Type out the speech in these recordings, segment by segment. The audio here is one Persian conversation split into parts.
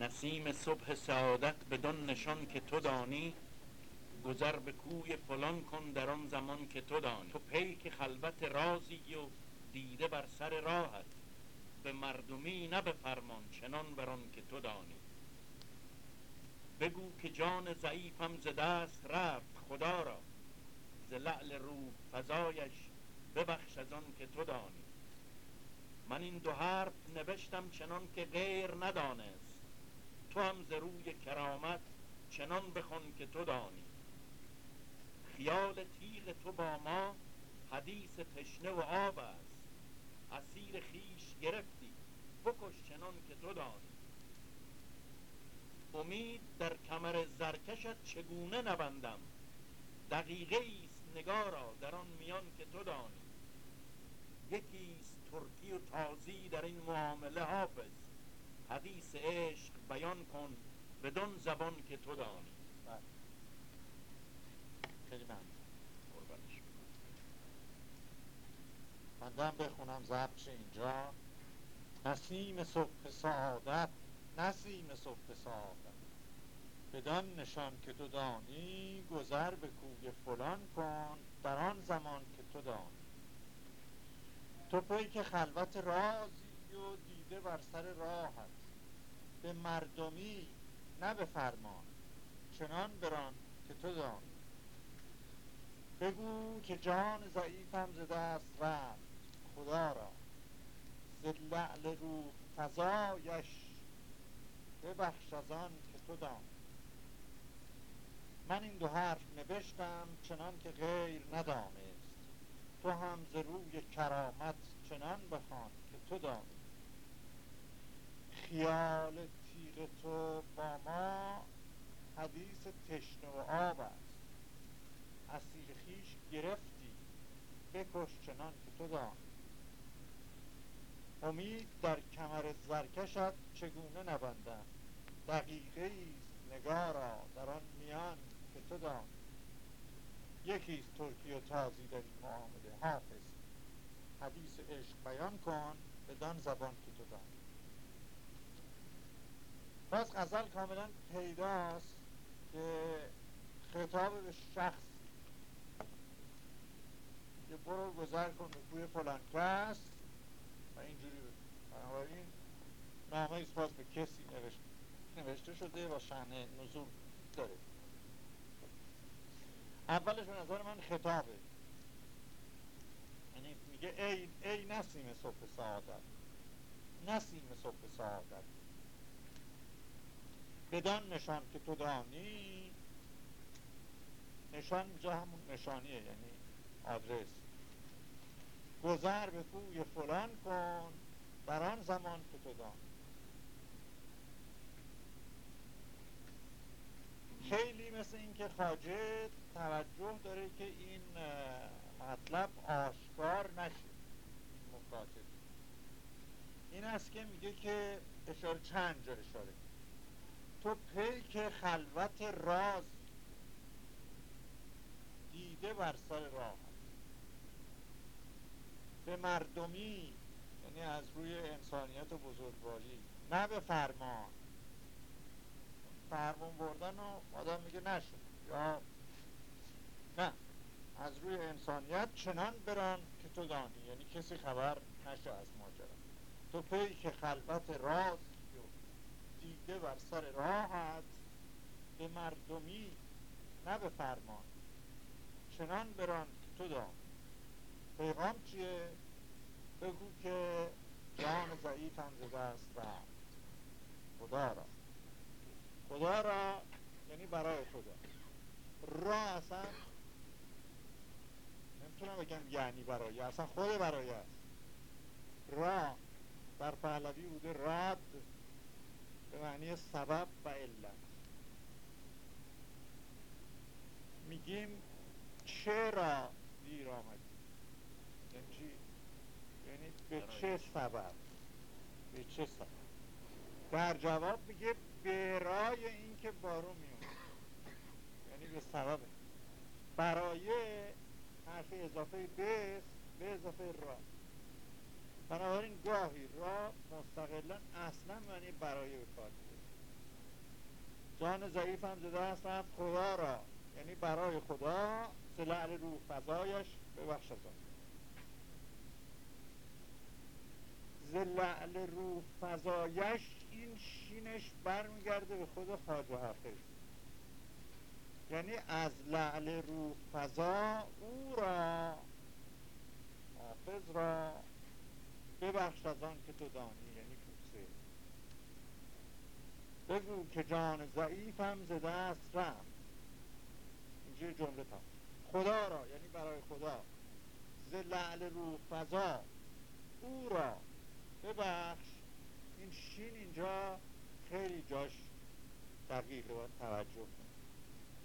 نسیم صبح سعادت بدان نشان که تو دانی گذر به کوی فلان کن در آن زمان که تو دانی. تو پیک خلوت رازی و دیده بر سر راهت به مردمی نه به فرمان چنان بران که تو دانی. بگو که جان ضعیفم ز دست رفت خدا را. ز لعل روح فزایش ببخش از آن که تو دانی. من این دو حرف نوشتم چنان که غیر ندانست. تو هم ز روی کرامت چنان بخون که تو دانی. خیال تیغ تو با ما حدیث تشنه و آب است. اسیر خیش گرفتی بکش چنان که تو دانی. امید در کمر زرکشت چگونه نبندم؟ دقیقه ایست نگارا در آن میان که تو دانی. یکیست ترکی و تازی در این معامله حافظ. حدیث عشق بیان کن بدون زبان که تو دانی. خیلی من بخونم ضبط اینجا. نسیم صبح سعادت نسیم صبح سعادت. بدان نشان که تو دانی گذر به کوی فلان کن در آن زمان که تو دانی. تو که خلوت رازی و دیده بر سر راهت. به مردمی نه به فرمان. چنان بران که تو دانی. بگو که جان ضعیفم ز دست رفت. خدا را. ز لعل روح فضایش ببخش از آن که تو دانی. من این دو حرف نوشتم چنان که غیر ندانست. تو هم ز روی کرامت چنان بخوان که تو دانی. خیال تیغ تو با ما حدیث تشنه و آب است. اسیر خیش گرفتی بکش چنان که تو دانی امید در کمر زرکشت چگونه نبندم؟ دقیقه ایست نگارا در آن میان که تو دانی یکیست ترکی و تازی در این معامله حافظ. حدیث عشق بیان کن بدان زبان که تو دانی باز غزل کاملا پیداست که خطاب به شخص که برو گذر کن به کوی فلان کس و اینجوری بنابراین نامه ایست به کسی نوشته نوشته شده و شهنه نزول داره. اولش به نظر من خطابه. یعنی میگه ای, ای نسیم صبح سعادت. نسیم صبح سعادت. بدان نشان که تو دانی نشان اینجا همون نشانیه یعنی آدرس. گذر به کوی فلان کن بر آن زمان که تو دانی. خیلی مثل اینکه خاجه توجه داره که این مطلب آشکار نشه. مکاتب این است که میگه که اشاره چند جا اشاره تو پیک خلوت راز دیده بر سر راه به مردمی یعنی از روی انسانیت و بزرگواری نه به فرمان. فرمون بردن و آدم میگه نشد یا نه. از روی انسانیت چنان بران که تو دانی یعنی کسی خبر نشه از ماجرا. تو پی که خلوت راز دیده بر سر راحت به مردمی نه به فرمان چنان بران که تو دانی پیغام چیه؟ بگو که جان ضعیفم ز دست رفت. خدا را. خدا را یعنی برای خدا را اصلا نمی‌تونم بگم یعنی برای اصلا خود برای است. را. در پهلوی بوده رد. به معنی سبب و علت. میگیم چرا دیر آمدی؟ یعنی چی؟ یعنی به چه سبب؟ به چه سبب؟ در جواب میگه برای اینکه بارون میونه یعنی به سبب. برای حرف اضافه به به اضافه را. بنابراین گاهی را مستقلا اصلا معنی برای به کار جان ضعیفم زده است رفت خدا را یعنی برای خدا زلعل روح فضایش ببخش از زلعل روح فضایش این شینش برمیگرده به خود خواجه حافظ یعنی از لعل روح فضا او را حافظ را ببخش از آن که تو دانی یعنی کوسه. بگو که جان ضعیفم ز دست رفت. اینجا جمله تا خدا را یعنی برای خدا. ز لعل روح فضا. او را. ببخش. این شین اینجا خیلی جاش دقیقه باید توجه کن.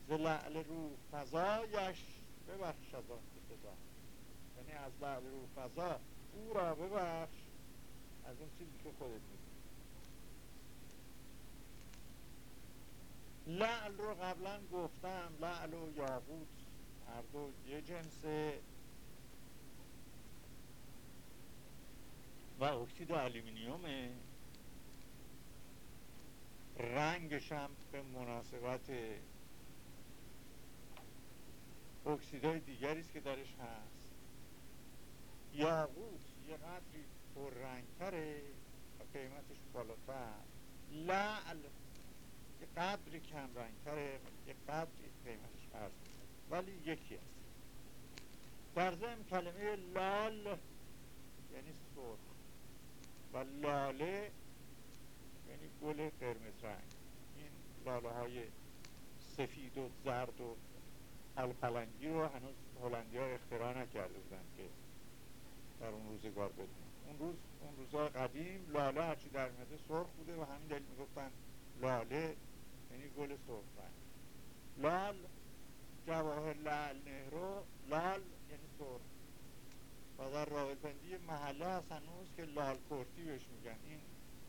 ز لعل روح فضایش. ببخش از آن که یعنی از لعل روح فضا. او را ببخش. از اون چیزی که خودت می‌دونی. لعل رو قبلا گفتم لعل و یاقوت هر دو یه جنسه. و اکسید آلومینیومه. رنگش هم به مناسبت اکسیدهای دیگری است که درش هست. یاقوت یه قدری پررنگتره و قیمتش بالاتر. لعل یه قدری کم رنگتره یه قدری قیمتش ارز ولی یکی است. در ضمن کلمه لال یعنی سرخ. و لاله یعنی گل قرمز رنگ. این لاله های سفید و زرد و الپلنگی رو هنوز هلندی ها اختراع نکرده بودن که در اون روزگار بدونن اون روز اون روزهای قدیم لاله هرچی در میده سرخ بوده و همین دلیل می‌گفتن لاله یعنی گل سرخ رنگ. لال جواهر لال نهرو لال یعنی سرخ. و در راولپندی محله هست هنوز که لال کرتی بهش میگن. این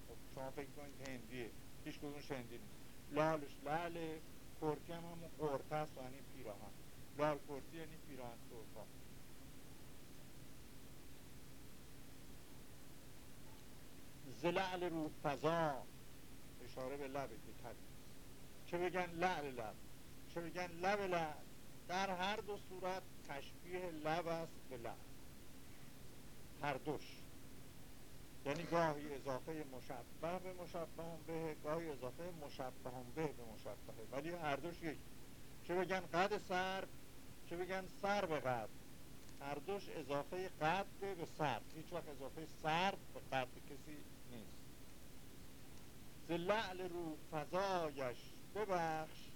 خب شما فکر کنید هندیه. هیچ کدوم شندی نیست. لالش لال کرتی هم همون قرطه یعنی پیراهن. لال کرتی یعنی پیراهن سرخا زلعل رو فضا اشاره به لبه که چه بگن لعل لب؟ چه بگن لب لب؟ در هر دو صورت تشبیه لب است به لب. هر دوش. یعنی گاهی اضافه مشبه به مشبه به گاهی اضافه مشبه به به مشبه. ولی هر دوش یک. چه بگن قد سر؟ چه بگن سر به قد؟ هر دوش اضافه قد به سر. هیچ وقت اضافه سر به قد کسی نیست زلعل رو فضایش ببخش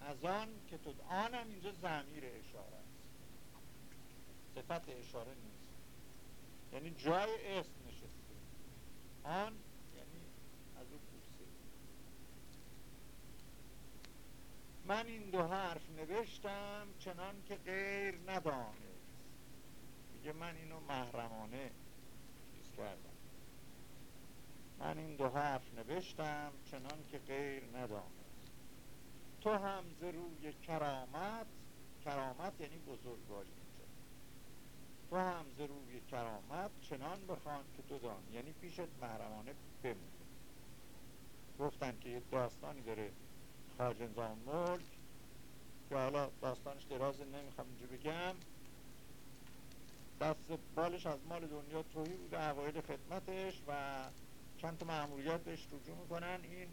از آن که تو آنم اینجا زمیر اشاره است. صفت اشاره نیست. یعنی جای اسم نشسته. آن یعنی از او پوسته من این دو حرف نوشتم چنان که غیر ندانست. میگه من اینو محرمانه چیز کردم. من این دو حرف نوشتم چنان که غیر ندانست تو هم ز روی کرامت کرامت یعنی بزرگواری تو هم ز روی کرامت چنان بخوان که تو دان یعنی پیشت محرمانه بمونه گفتن که یه داستانی داره خارج نظام ملک که حالا داستانش دراز نمی‌خوام اینجا بگم. دست بالش از مال دنیا توهی بوده اوایل خدمتش و چند تا معمولیت بهش رجوع می‌کنن. این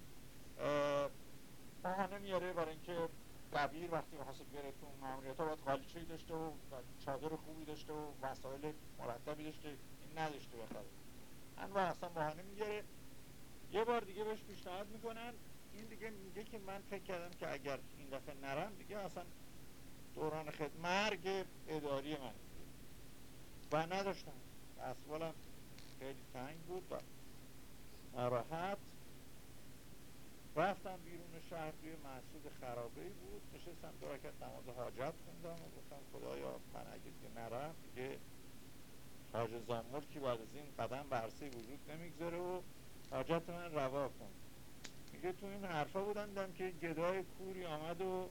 بهانه میاره برای اینکه دبیر وقتی می‌خواست بیاره تو معمولیت ها باید قالیچهی داشته و چادر خوبی داشته و وسایل مرتبی داشته این نداشته بخره و اصلا بهانه می‌گیره. یه بار دیگه بهش پیشنهاد می‌کنن. این دیگه میگه که من فکر کردم که اگر این دفعه نرم دیگه اصلا دوران خد مرگ اداری من. و نداشتم. اصوالم خیلی تنگ بود. و نراحت رفتم بیرون شهر توی محسود خرابه بود. نشستم دو رکت نماز حاجت خوندم و گفتم خدایا من اگه دیگه نرم دیگه حاج زامور که بعد از این قدم برسه وجود نمی‌گذاره و حاجت من روا کن. میگه تو این حرفا بودم که گدای کوری آمد و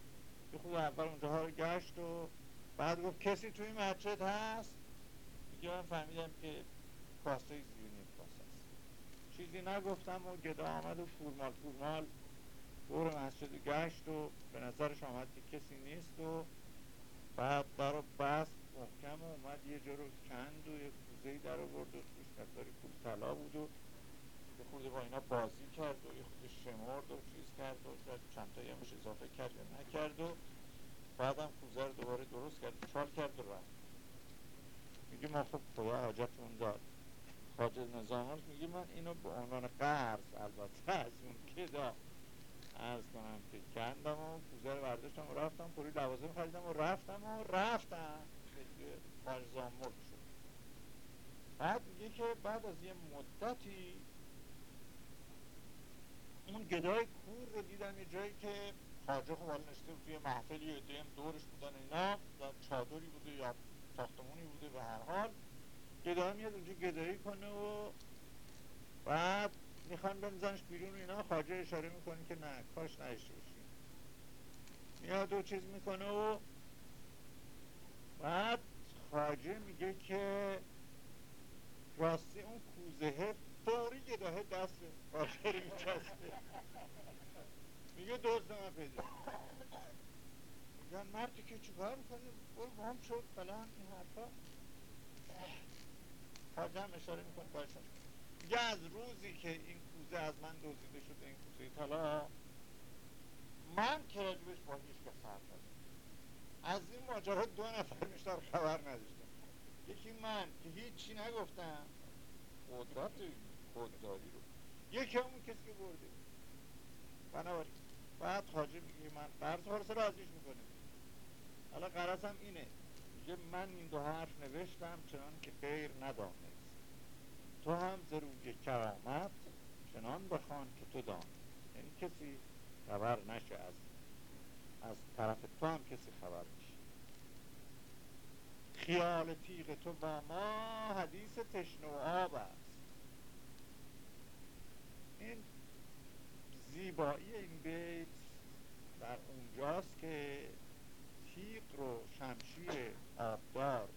یه خود اول اونجاها رو گشت و بعد گفت کسی توی مسجد هست؟ میگه من فهمیدم که زیونی چیزی نگفتم و گدا آمد و فورمال فورمال. دور مسجد گشت و به نظرش آمد که کسی نیست و بعد در رو بست محکم و اومد یه جا رو کند و یه کوزهی در آورد و توش مقداری پول طلا بود و یه خورده با اینا بازی کرد و یه خورده شمرد و چیز کرد و چند تایی همش اضافه کرد یا نکرد و بعدم کوزه رو دوباره درست کرد چال کرد و رفت. میگه ما خب خدا حاجتمون داد. خاجه نظامان میگه من اینو به عنوان قرض البته از اون که دا ارز کنم که کندم و کوزه رو برداشتم و رفتم پوری لوازم خریدم و رفتم و رفتم. خارزان مرد شد. بعد میگه که بعد از یه مدتی اون گدای کور رو دیدم یه جایی که خاجه خب حال نشته توی محفلی و دورش بودن اینا چادری بوده یا ساختمونی بوده به هر حال. گدایی میاد اونجا گدایی کنه و بعد می‌خوان بنزنش بیرون اینا. خاجه اشاره می‌کنه که نه کاش نشته باشیم میاد و چیز می‌کنه و بعد خاجه میگه که راستی اون کوزه فوری گداه دست خاجه رو میچسته میگه دوست من پیدا. میگن مردی که چیکار می‌کنه برو گم شد فلان این حرفا. هم اشاره می‌کنه کارشون میگه از روزی که این کوزه از من دزدیده شده این کوزه طلا من که راجبش با هیچ حرف از این ماجرا دو نفر بیشتر خبر نداشتم. یکی من که هیچی نگفتم. قدرت خودداری رو. یکی همون کسی که برده. بنابراین بعد خاجه میگه من قرض حرس رازیش می‌کنه حالا قرصم اینه. میگه من این دو حرف نوشتم چنان که غیر ندانست. تو هم ز روی کرامت چنان بخوان که تو دانی یعنی کسی خبر نشه از از طرف تو هم کسی خبر نشه. خیال تیغ تو با ما حدیث تشنه و آب است. این زیبایی این بیت در اونجاست که تیغ رو شمشیر آبدار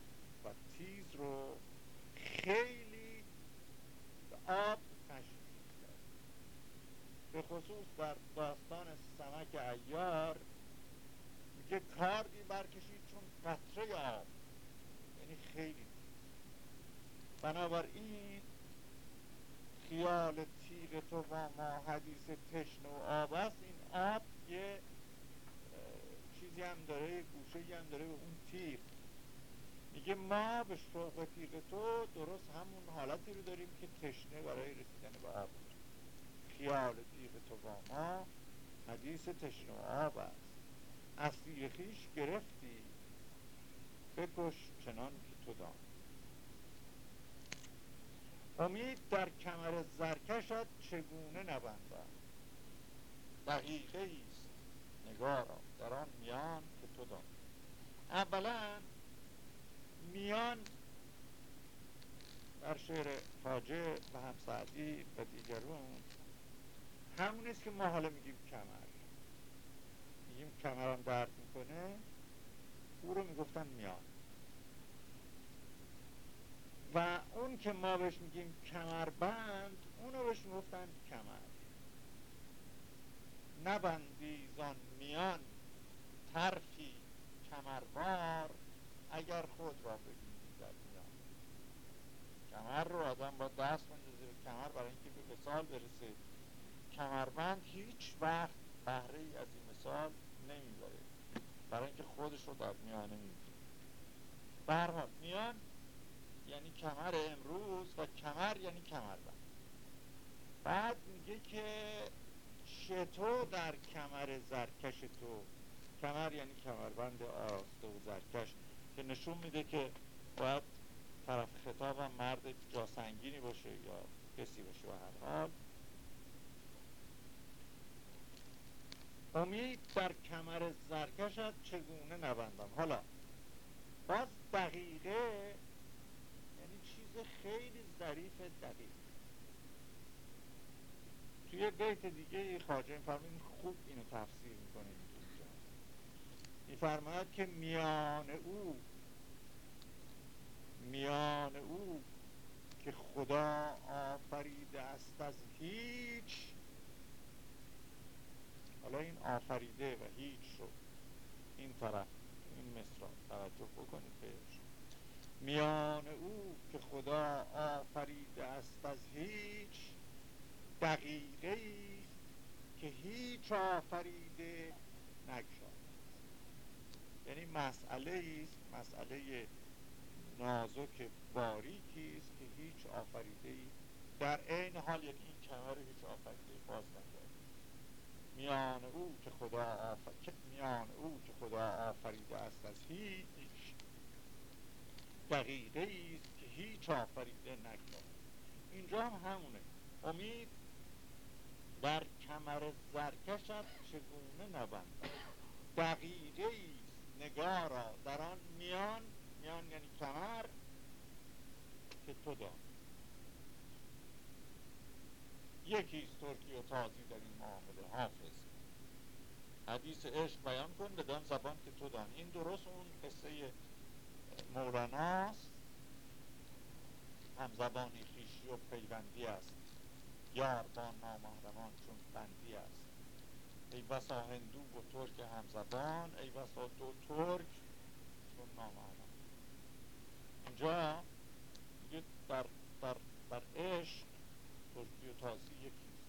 و تیز رو خیلی به آب تشبیه کرد. به خصوص در داستان سمک ایار میگه کاردی برکشید چون قطره آب. یعنی خیلی بنابراین خیال تیغ تو با ما حدیث تشن و آب است. این آب یه چیزی هم داره گوشه هم داره به اون تیغ میگه ما به شوق تیغ تو درست همون حالتی رو داریم که تشنه برای رسیدن به آب خیال تیغ تو با ما حدیث تشنه آب است. اسیر خیش گرفتی بکش چنان که تو دان امید در کمر زرکشت چگونه نبندم دقیقه ایست نگارا در آن میان که تو دان اولا میان در شعر خاجه و همسعدی و دیگرون. همون است که ما حالا میگیم کمر. میگیم کمرم درد می‌کنه. او رو می‌گفتن میان. و اون که ما بهش میگیم کمربند اونو بهش می‌گفتن کمر. نبندی زان میان ترفی کمربار اگر خود را ببینی در میان. کمر رو آدم با دست کنه زیر کمر برای اینکه به مثال برسه. کمربند هیچ وقت بهره ای از این مثال نمی‌بره. برای اینکه خودش رو در میانه می‌بینه. برحال میان یعنی کمر امروز و کمر یعنی کمربند. بعد میگه که شتو در کمر زرکش تو. کمر یعنی کمربند آراسته و زرکش که نشون میده که باید طرف خطاب هم مرد جاسنگینی باشه یا کسی باشه و هر حال. امید در کمر زرکشت چگونه نبندم؟ حالا باز دقیقه یعنی چیز خیلی ظریف دقیق. توی بیت دیگه خواجه میفرمید خوب اینو تفسیر می‌کنه. اینجا میفرماید که میان او میان او که خدا آفریده است از هیچ. حالا این آفریده و هیچ رو این طرف این مصرا توجه بکنید بهش. میان او که خدا آفریده است از هیچ. دقیقه که هیچ آفریده نگشاد. یعنی مسئله است مسئله نازک باریکی است که هیچ آفریده ای در عین حال یعنی این کمر هیچ آفریده باز نکرد. میان او که خدا آفر... میان او که خدا آفریده است از هیچ دقیقه است که هیچ آفریده نکرد اینجا هم همونه. امید در کمر زرکشت چگونه نبند دقیقه است نگارا در آن میان میان یعنی کمر که تو دان یکیست ترکی و تازی در این معامله حافظ. حدیث عشق بیان کن بدان زبان که تو دان این درست اون قصه مولاناست؟ هم زبانی خیشی و پیوندی است. یار بندی است. ای بسا هندو و ترک همزبان ای بسا دو ترک چون نامهرمان اینجا میگه در, در, در عشق ترکی و تازی یکیست.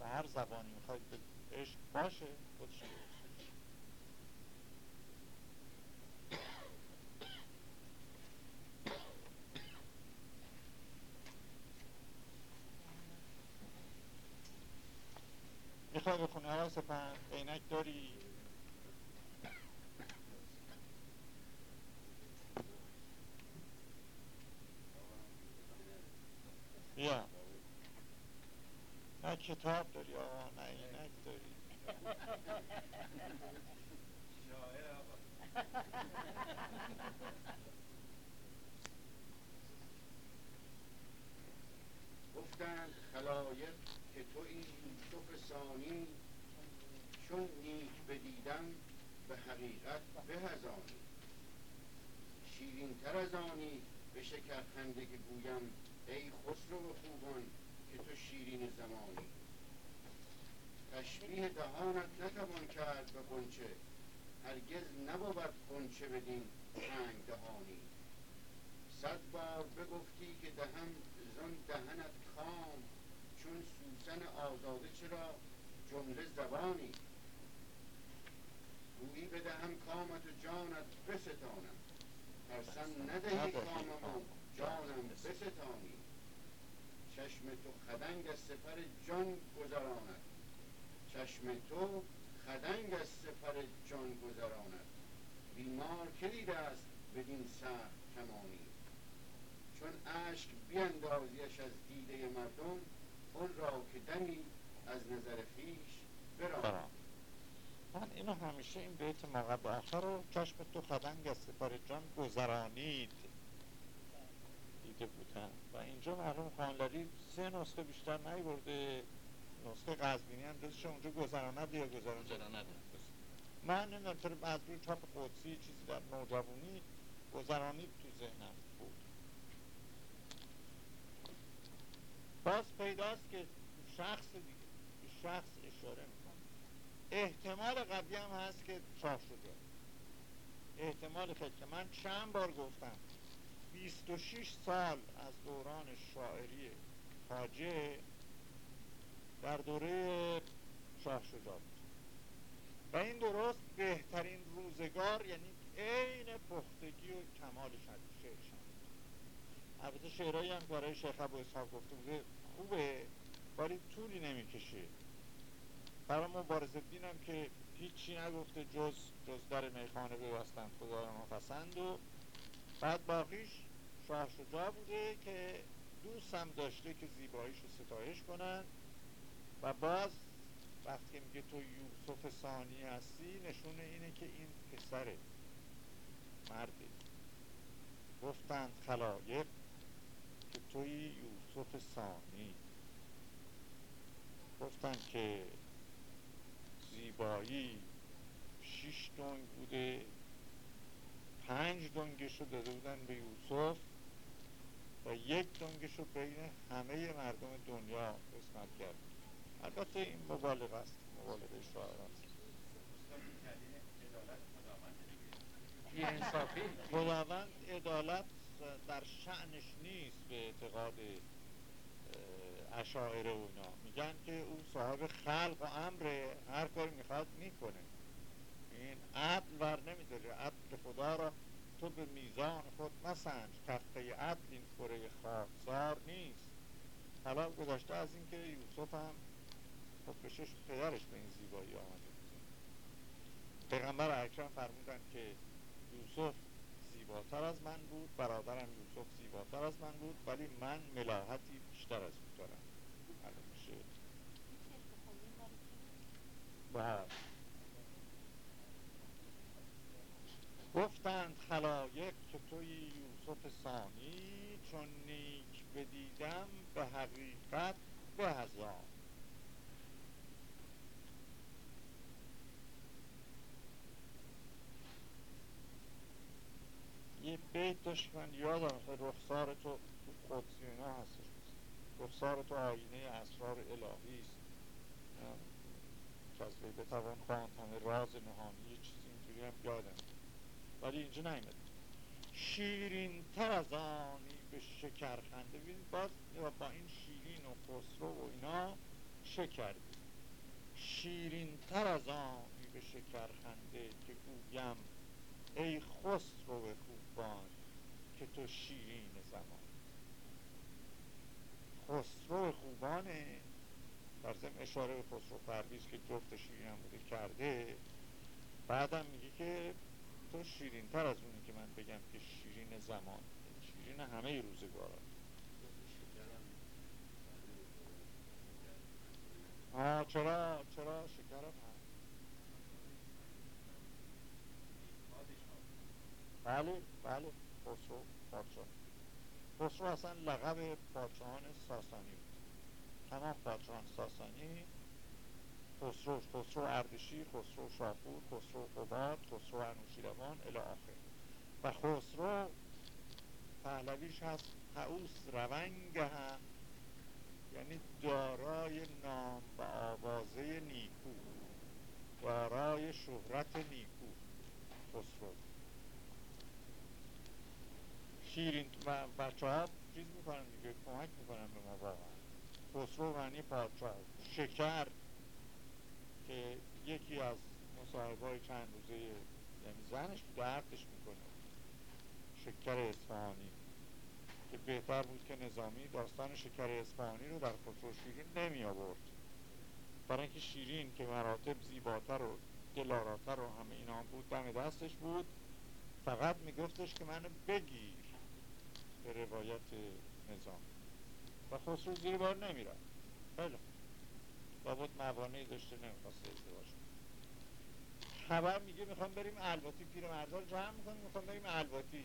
و هر زبانی می‌خواید به عشق باشه خودش می‌خوای بخونه هوا سپن عینک داری. بیا. نه کتاب داری آقا نه عینک داری. گفتند خلایق که تو این یوسف ثانی چون نیک بدیدم به حقیقت به از آنی شیرین تر از آنی به شکرخنده که گویم ای خسرو خوبان که تو شیرین زمانی. تشبیه دهانت نتوان کرد به قنچه هرگز نبود قنچه بدین تنگ دهانی. صد بار بگفتی که دهم زن دهنت کام چون سوسن آزاده چرا جمله زبانی؟ گویی بدهم کامت و جانت بستانم. ترسم ندهی کامم و جانم بستانی. چشم تو خدنگ از سپر جان گذراند. چشم تو خدنگ از سپر جان گذراند. بیمار که دیده است بدین سخت کمانی؟ چون اشک بیاندازیش از دیده مردم اون را که دمی از نظر خیش برام من اینو همیشه این بیت مقب آخر رو چشم تو خدنگ از سپر جان گذرانید. دیده بودن. و اینجا مرحوم خانلری سه نسخه بیشتر برده نسخه قذبینی هم دستش اونجا گذراند یا گذراند؟ من نمی‌دونم چرا از روی چاپ قدسی چیزی در نوجوانی گذرانید تو ذهنم بود باز پیداست که شخص دیگه شخص اشاره می‌کنه. احتمال قبلی هم هست که چاپ شده. احتمال خیلی. که من چند بار گفتم 26 سال از دوران شاعری خاجه در دوره شاه شجاع و این درست بهترین روزگار یعنی عین پختگی و کمال شعرشان البته شعرهایی هم برای شیخ ابو اسحاق گفته بوده خوبه ولی طولی نمی‌کشه. برای مبارز الدین هم که هیچی نگفته جز جز در میخانه ببستن خدا را پسند و بعد باقیش شاه شجاع بوده که دوست هم داشته که زیباییش رو ستایش کنن و باز وقتی میگه تو یوسف ثانی هستی نشونه اینه که این پسره مرده. گفتند خلایق توی یوسف ثانی. گفتند که زیبایی شیش دنگ بوده پنج دنگش رو داده بودن به یوسف و یک دنگش رو بین همه مردم دنیا قسمت کرد. البته این مبالغ است مبالغه شاعران انصافی خداوند عدالت در شعنش نیست به اعتقاد اشاعره و اینا. میگن که او صاحب خلق و امره هر کاری می‌خواد می‌کنه. این عدل ور نمیداره عدل خدا را تو به میزان خود مسنج. تخته عدل این کره خاکسار نیست. حالا گذاشته از اینکه یوسف هم خب بشش پدرش به این زیبایی آمده. پیغمبر اکرم فرمودن که یوسف زیباتر از من بود برادرم یوسف زیباتر از من بود ولی من ملاحتی بیشتر از او دارم. بله. گفتند خلایق که توی یوسف ثانی چون نیک بدیدم به حقیقت به هزار یه بیت داشت من یادم رخسار تو قدسی اینا هستش. رخسار تو آینه اسرار الهی است. که از وی بتوان خواند همه راز نهانی یه چیزی اینجوری هم یادم. ولی اینجا نیمد شیرین تر از آنی به شکر خنده. ببینید باز با این شیرین و خسرو و اینا شکر شیرین تر از آنی به شکر خنده که گویم ای خسرو خوبان که تو شیرین زمان. خسرو خوبانه. در ضمن اشاره به خسرو پرویز که جفت شیرین بوده کرده بعدم میگه که تو شیرین تر از اونی که من بگم که شیرین زمان. شیرین همه روزگاران آه چرا؟ چرا؟ شکرم بله بله. خسرو پادشاه خسرو اصلا لقب پادشاهان ساسانی بود. تمام پادشاهان ساسانی خسرو خسرو اردشیر خسرو شاپور خسرو قباد خسرو انوشیروان الى آخر. و خسرو پهلویش هست حعوس رونگ هم یعنی دارای نام و آوازه نیکو. دارای شهرت نیکو. خسرو. شیرین و بچه ها چیز می‌کنن دیگه کمک می‌کنن به ما واقعا خسرو معنی پادشاه شکر که یکی از مصاحبه های چند روزه یعنی زنش دردش می‌کنه. شکر اصفهانی. که بهتر بود که نظامی داستان شکر اصفهانی رو در خسرو شیرین نمی آورد برای اینکه شیرین که مراتب زیباتر و دلاراتر و همه اینا بود دم دستش بود. فقط میگفتش که منو بگیر. به روایت نظام. و خسرو زیر بار نمیرن خیلی لابد موانعی داشته نمی‌خواسته ازدواج خبر میگه می‌خوام بریم الواتی پیر مردار جمع می‌کنیم می‌خوام بریم الواتی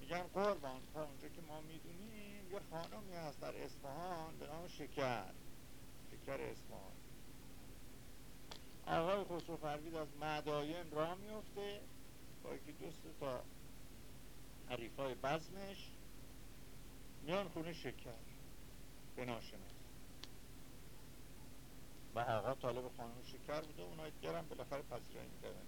میگن قربان تا اونجا که ما می‌دونیم یه خانمی هست در اصفهان به نام شکر. شکر اصفهان. آقای خسرو فروید از مداین راه میفته با یکی دوست تا حریفای بزمش میان خونه شکر. به ناشناس و آقا طالب خانم شکر بوده اونها دیگرم بالاخره پذیرایی می‌کردن.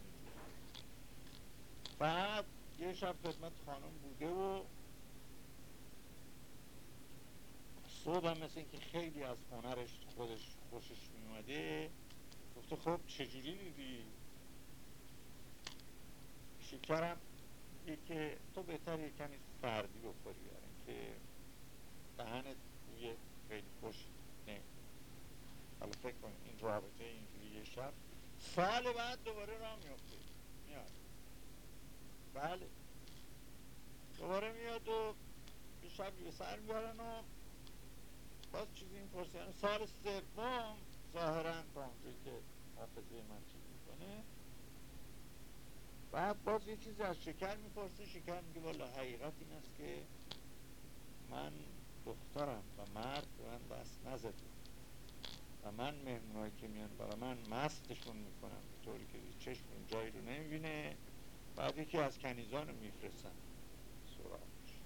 بعد یه شب خدمت خانم بوده و صبح هم مثل اینکه خیلی از هنرش خودش خوشش میومده گفته خب چجوری دیدی؟ شکرم که تو بهتر یه کمی سردی بخوری اینکه دهنت بوی خیلی خوش نه. حالا فکر کن این رابطه اینجوری یه شب. سال بعد دوباره راه میفته میاد. بله. دوباره میاد و یه شب به سر میارن و باز چیزی این پرسیدن سال سوم ظاهرا تا اونجایی که حافظه من چیز می‌کنه. بعد باز یه چیزی از شکر می‌پرسه. شکر میگه والا حقیقت این است که من دخترم و مرد به من دست نزده. و من مهمونایی که میان برای من مستشون می‌کنم به طوری که چشمون جایی رو نمی‌بینه. بعد یکی از کنیزان رو میفرستن سراغش.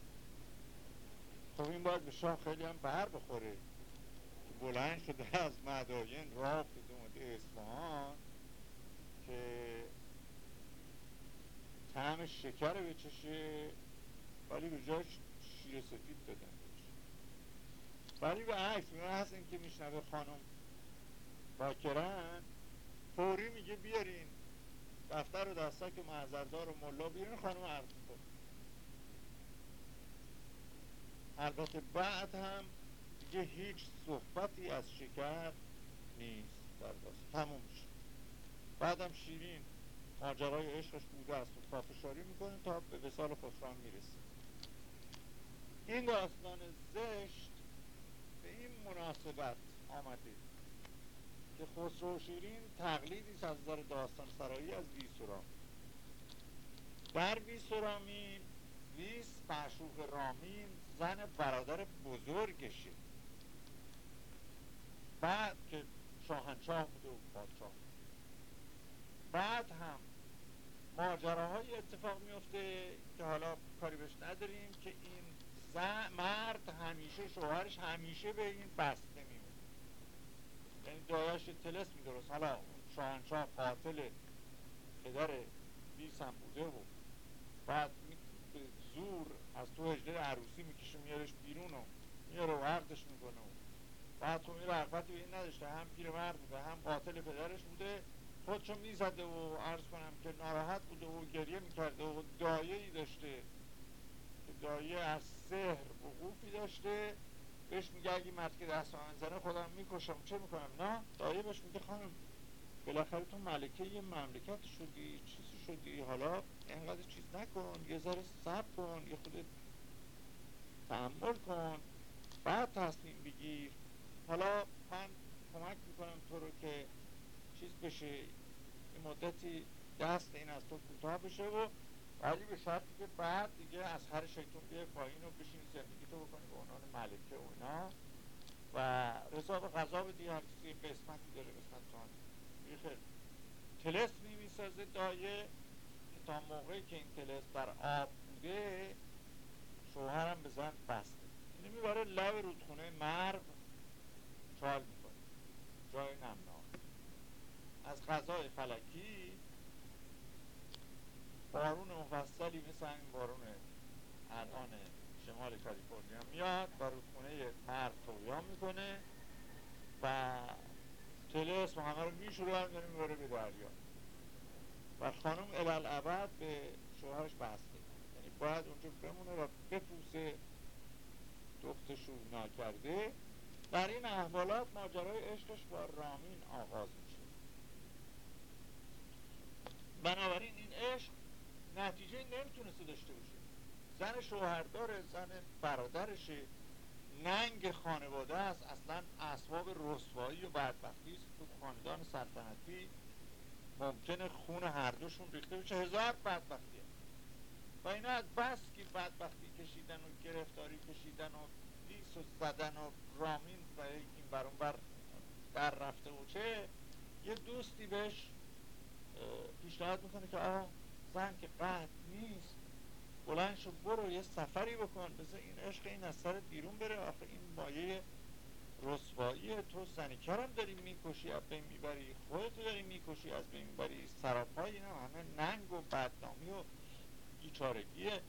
خب این باید به شاه خیلی هم بر بخوره. بلند شده از مداین راه اومده اصفهان که طعم شکر بچشه ولی به جاش شیر سفید دادن. ولی به عکس میگه هست این که میشنوه خانم. باکرن فوری میگه بیارین. دفتر و دستک محضردار و ملا بیارین خانم عرض کن البته بعد هم دیگه هیچ صحبتی از شکر نیست در تموم میشه. بعدم شیرین ماجرای عشقش بوده است و پافشاری می‌کنه تا به وسال خسران می‌رسه. این داستان زشت به این مناسبت آمده که خسرو شیرین تقلیدی از نظر داستان سرایی از ویسورام در ویسورامی ویس معشوق رامین زن برادر بزرگشه. بعد که شاهنشاه بوده و پادشاه. بعد هم ماجراهای اتفاق میفته که حالا کاری بهش نداریم که این مرد همیشه شوهرش همیشه به این بسته میمونه یعنی دایش تلس میدرست حالا شاهنشاه قاتل پدر بیس هم بوده و بعد به زور از تو هجده عروسی می‌کشه میارش بیرون و میاره و عقدش می‌کنه و بعد تو این رغبتی به این نداشته. هم پیر مرد بوده هم قاتل پدرش بوده. خودشو می‌زده و عرض کنم که ناراحت بوده و گریه می‌کرده و دایه ای داشته دایه از سهر وقوفی داشته بهش میگه اگه مرد که دست زنه خودم می‌کشم. چه می‌کنم؟ نه؟ دایه بهش میگه خانم بالاخره تو ملکه یه مملکت شدی چیزی شدی. حالا اینقدر چیز نکن یه ذره صبر کن یه خود تحمل کن بعد تصمیم بگیر. حالا من کمک می‌کنم تو رو که چیز بشه مدتی دست این از تو کوتاه بشه و ولی به شرطی که بعد دیگه از هر شیطون بیای پایین و بشین زندگی تو بکنی به عنوان ملکه و اینا. و غذا بدی هر کسی قسمتی داره قسمت خیلی. تلس میمیسازه دایه. که تا موقعی که این تلس بر آب بوده شوهرم به زن بسته. اینو میباره لب رودخونه مرد چال می‌کنه. جای نمناک. از غذای فلکی بارون مفصلی مثل این بارون الان شمال کالیفرنیا میاد و رودخونه مرد تویان می‌کنه و تلس همه رو میشوره هم می‌بره به دریا. و خانم الالعبد به شوهرش بسته. یعنی باید اونجا بمونه و بپوسه دختشو ناکرده. در این احوالات ماجرای عشقش با رامین آغاز میشه. بنابراین این عشق نتیجه نمی‌تونسته داشته باشه. زن شوهردار زن برادرشه. ننگ خانواده است. اصلا اسباب رسوایی و بدبختی است. تو خاندان سلطنتی ممکنه خون هر دوشون ریخته بشه هزار بدبختی و اینا از بس که بدبختی کشیدن و گرفتاری کشیدن و لیس و زدن و رامین و این برون بر در رفته و چه یه دوستی بهش پیشنهاد می‌کنه که آه زن که قهد نیست. بلند برو یه سفری بکن. بذار این عشق این از سر بیرون بره. آخه این مایه رسوایی تو زنیکرم داری می‌کشی از بین می‌بری. خودتو داری می‌کشی از بین می‌بری. سراپای اینا همه ننگ و بدنامی و بیچارگیه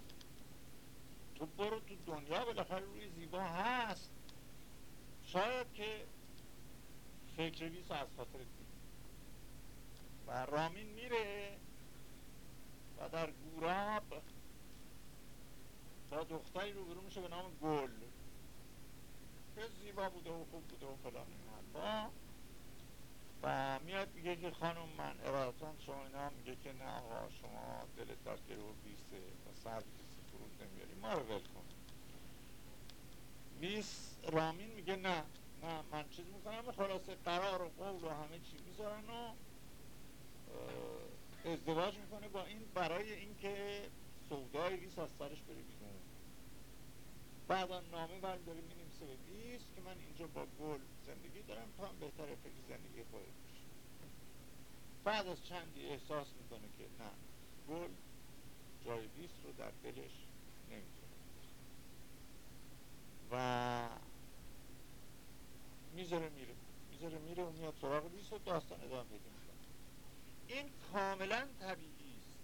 تو برو تو دنیا بالاخره روی زیبا هست. شاید که فکر بیس از خاطر و رامین میره. و در گوراب با دختری رو برو میشه به نام گل. که زیبا بوده و خوب بوده و فلان این و میاد میگه که خانم من ارادتان شما اینا میگه که نه آقا شما دلت در گروه بیسته و سر کسی فرود نمیاری. ما رو ول کن. بیس رامین میگه نه نه من چیز می‌کنم خلاصه قرار و قول و همه چی می‌ذارن و ازدواج می‌کنه با این برای اینکه سودای ریس از سرش بره بیرون. بعدا نامه داره می نمیسه به بیس که من اینجا با گل زندگی دارم تا هم بهتره فکر زندگی خودت بشه. بعد از چندی احساس می‌کنه که نه گل جای بیس رو در دلش نمی‌تونه و می‌ذاره میره. می‌ذاره میره و میاد سراغ لیس و داستان ادامه پیدا این کاملا طبیعی است.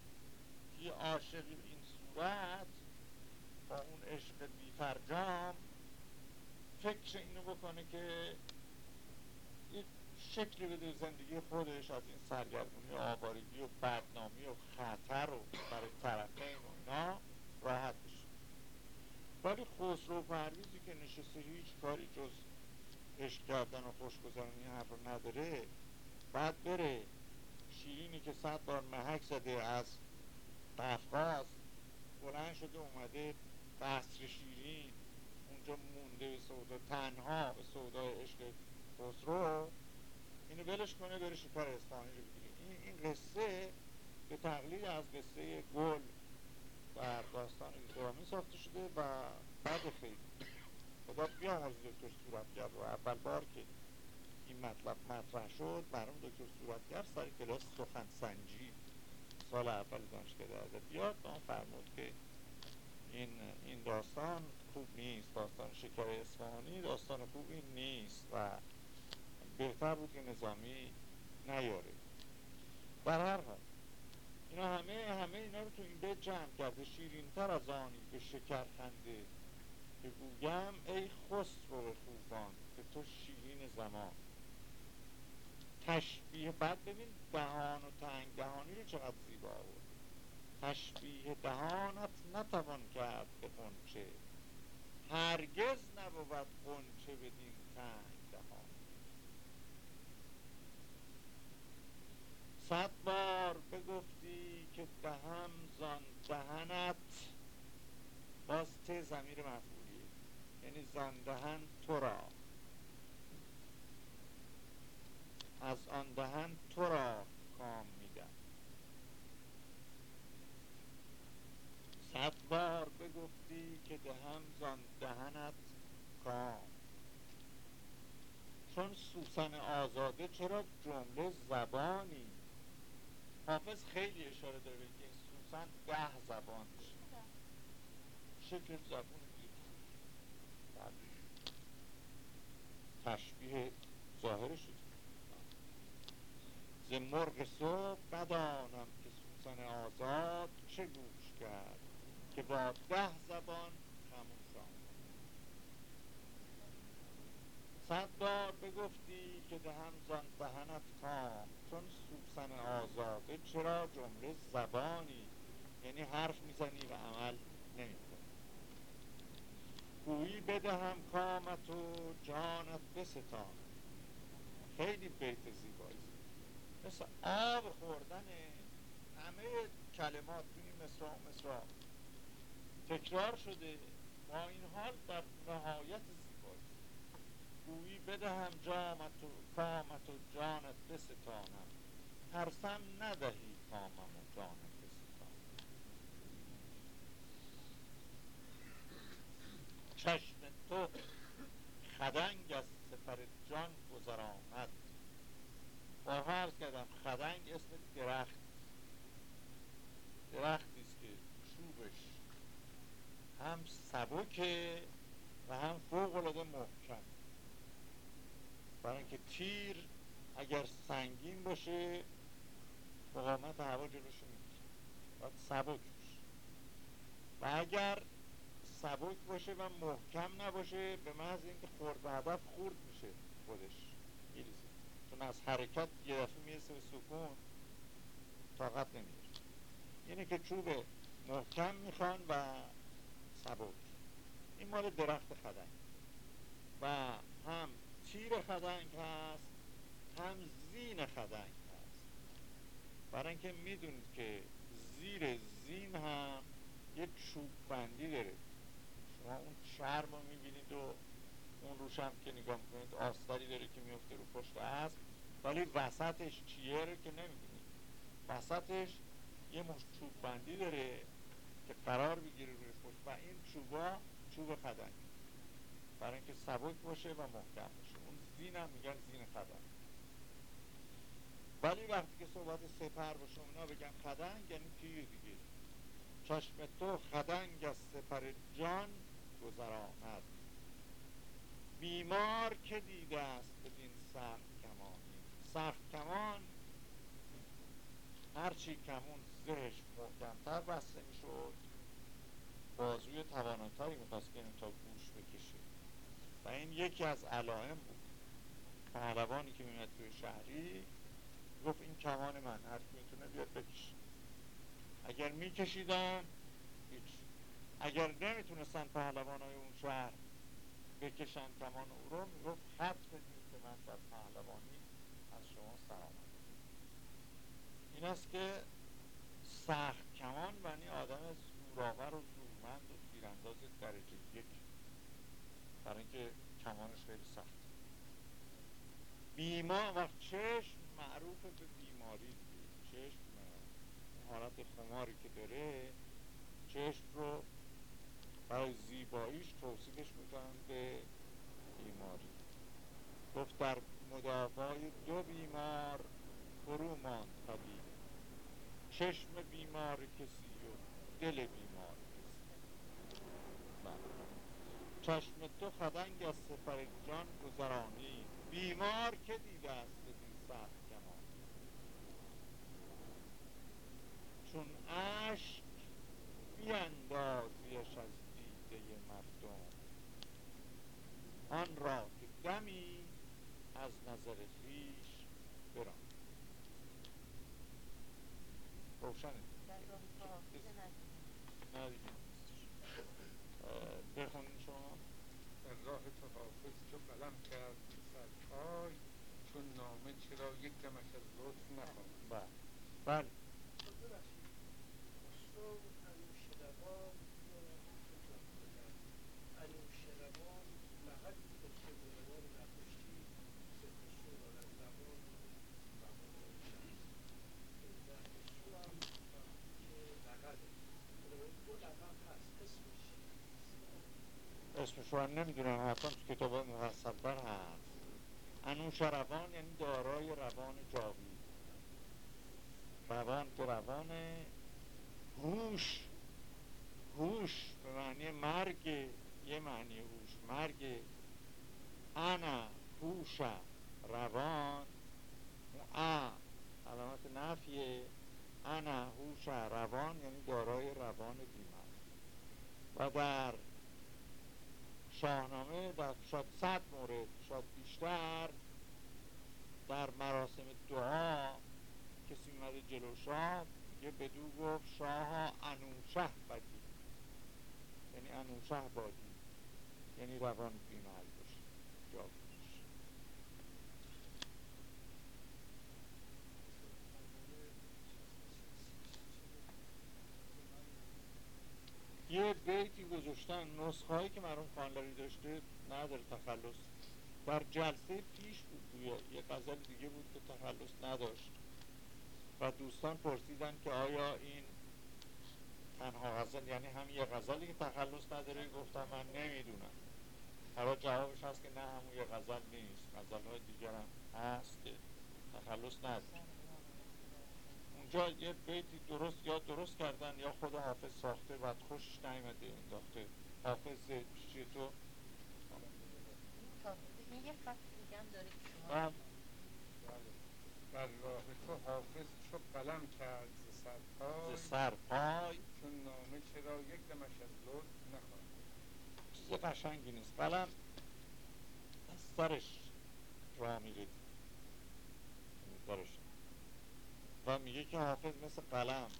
یه عاشقی این صورت با اون عشق بیفرجام فکر اینو بکنه که یه شکلی بده زندگی خودش از این سرگرمونی و و بدنامی و خطر و برای طرفین و اینا راحت بشه. ولی خسرو پرویزی که نشسته هیچ کاری جز عشق کردن و خوش گذارن این حرف رو نداره بعد بره شیرینی که صد بار محک زده از قفقاز بلند شده اومده قصر شیرین اونجا مونده به سودا تنها به سودای عشق خسرو. اینو بلش کنه بره شکار اسفانی رو بگیره. این, این قصه به تقلید از قصه گل در داستان گرامی ساخته شده و بعد خیلی. خدا از دکتر صورتگر رو. اول بار که این مطلب مطرح شد. برام دکتر صورتگر سر کلاس سخن سنجی سال اول دانشگاه ادبیات به فرمود که این این داستان خوب نیست. داستان شکر اصفهانی داستان خوبی نیست و بهتر بود که نظامی نیاره. بر هر حال اینا همه همه اینا رو تو این بیت جمع کرده. شیرین تر از آنی به شکر خنده که گویم ای خسرو خوبان که تو شیرین زمان. تشبیه بعد ببین دهان و تنگ دهانی رو چقدر زیبا بود. تشبیه دهانت نتوان کرد به قنچه هرگز نبود قنچه بدین تنگ دهان. صد بار بگفتی که دهم زان دهنت باز ته زمیر مفعولی. یعنی زان دهن تو را. از آن دهن تو را کام میدم صد بار بگفتی که دهم زان دهنت کام. چون سوسن آزاده چرا جمله زبانی؟ حافظ خیلی اشاره داره به که سوسن ده زبان شکل زبون تشبیه ظاهرش ز مرغ صبح بدانم که سوسن آزاد چه گوش کرد که با ده زبان خموشان صد بار بگفتی که دهم زان دهنت کام چون سوسن آزاده چرا جمله زبانی؟ یعنی حرف می‌زنی و عمل نمی‌کنی. گویی بدهم کامت و جانت بستان. خیلی بیت زیبایی. مثل آب خوردن همه کلمات توی مصرا مصرا. تکرار شده. با این حال در نهایت زیبایی. گویی بدهم جامت و کامت و جانت بستانم. ترسم ندهی کامم و جانت بستانم. چشم تو خدنگ از سفر جان گذرامد با عرض کردم خدنگ اسم درخت درختی است که چوبش هم سبکه و هم فوق العاده محکم. برای اینکه تیر اگر سنگین باشه مقاومت هوا جلوش می‌گیره باید سبک باشه. و اگر سبک باشه و محکم نباشه به محض اینکه خورد به هدف خورد میشه خودش. میریزه. چون از حرکت یه دفعه می‌رسه به سکون طاقت نمیره اینه که چوب محکم می‌خوان و سبک. این مال درخت خدنگ. و هم تیر خدنگ هست هم زین خدنگ هست. برای اینکه می‌دونید که زیر زین هم یه چوب بندی داره. شما اون چرم رو می‌بینید و اون روش هم که نگاه می‌کنید آستری داره که میفته رو پشت اسب. ولی وسطش چیه رو که نمی‌دونید وسطش یه مش چوب بندی داره که قرار بگیره روی پشت و این چوبا چوب خدنگ. برای اینکه سبک باشه و محکم باشه. اون زین هم میگن زین خدنگ. ولی وقتی که صحبت سپر باشه اونا بگن خدنگ یعنی تیر دیگه؟ چشم تو خدنگ از سپر جان گذرانت بیمار که دیده است بدین سخت سخت کمان. هرچی کمون زهش محکمتر بسته می‌شد. بازوی تواناتری می‌خواست که تا گوش بکشه. و این یکی از علائم بود. پهلوانی که میمد توی شهری گفت این کمان من هر کی می‌تونه بیاد بکشه. اگر میکشیدن هیچ. اگر نمی‌تونستن پهلوان های اون شهر بکشن کمان او رو می‌گفت حد بدید که من پهلوانی شما سلامت این است که سخت کمان یعنی آدم زوراور و زورمند و تیرانداز درجه یک. برای اینکه کمانش خیلی سخت. بیما و چشم معروف به بیماری. چشم حالت خماری که داره چشم رو برای زیباییش توصیفش می‌کنن به بیماری. گفت در مدافعای دو بیمار فرو ماند طبیب. چشم بیمار کسی و دل بیمار کسی. بله. چشم تو خدنگ از سفر جان گذرانی. بیمار که دیده است این سخت کمان چون عشق بیاندازیش از دیده مردم. آن را که دمی از نظر خیش بران روشنه. نه دیگه. بخونین شما. در راه تو حافظ چو قلم کرد چون نامه چرا یک دمش از لطف نخواد بله. بله. اسمش رو نمی‌دونم حتما تو کتاب مفصلتر هست. انوش روان یعنی دارای روان جاوید. روان که روان هوش. هوش به معنی مرگ یه معنی هوش. مرگ انا هوش روان ا علامت نفیه. انا هوش روان یعنی دارای روان بیمار. و در شاهنامه در شاید صد مورد شاید بیشتر در مراسم دعا کسی اومده جلو شاه یه بدو گفت شاه انوشه بدی. یعنی انوشه بادی. یعنی روان بیمار باشه جا یه بیتی گذاشتن نسخه هایی که مرحوم خانلری داشته نداره تخلص. در جلسه پیش بود یه غزل دیگه بود که تخلص نداشت. و دوستان پرسیدن که آیا این تنها غزل یعنی هم یه غزلی که تخلص نداره؟ گفتم من نمی‌دونم. حالا جوابش هست که نه همون یه غزل نیست. غزل های دیگر هم هست که تخلص نداره. اونجا یه بیتی درست یا درست کردن یا خود حافظ ساخته و خوشش نیمده انداخته حافظ چیه تو؟ یه خط دیگه هم داره که شما. بله. بر راه تو حافظ چو قلم کرد ز سرپای. ز سرپای. چون نامه چرا یک دمش از لطف نخواد. چیز قشنگی نیست. قلم از سرش را میره سرش و میگه که حافظ مثل قلم.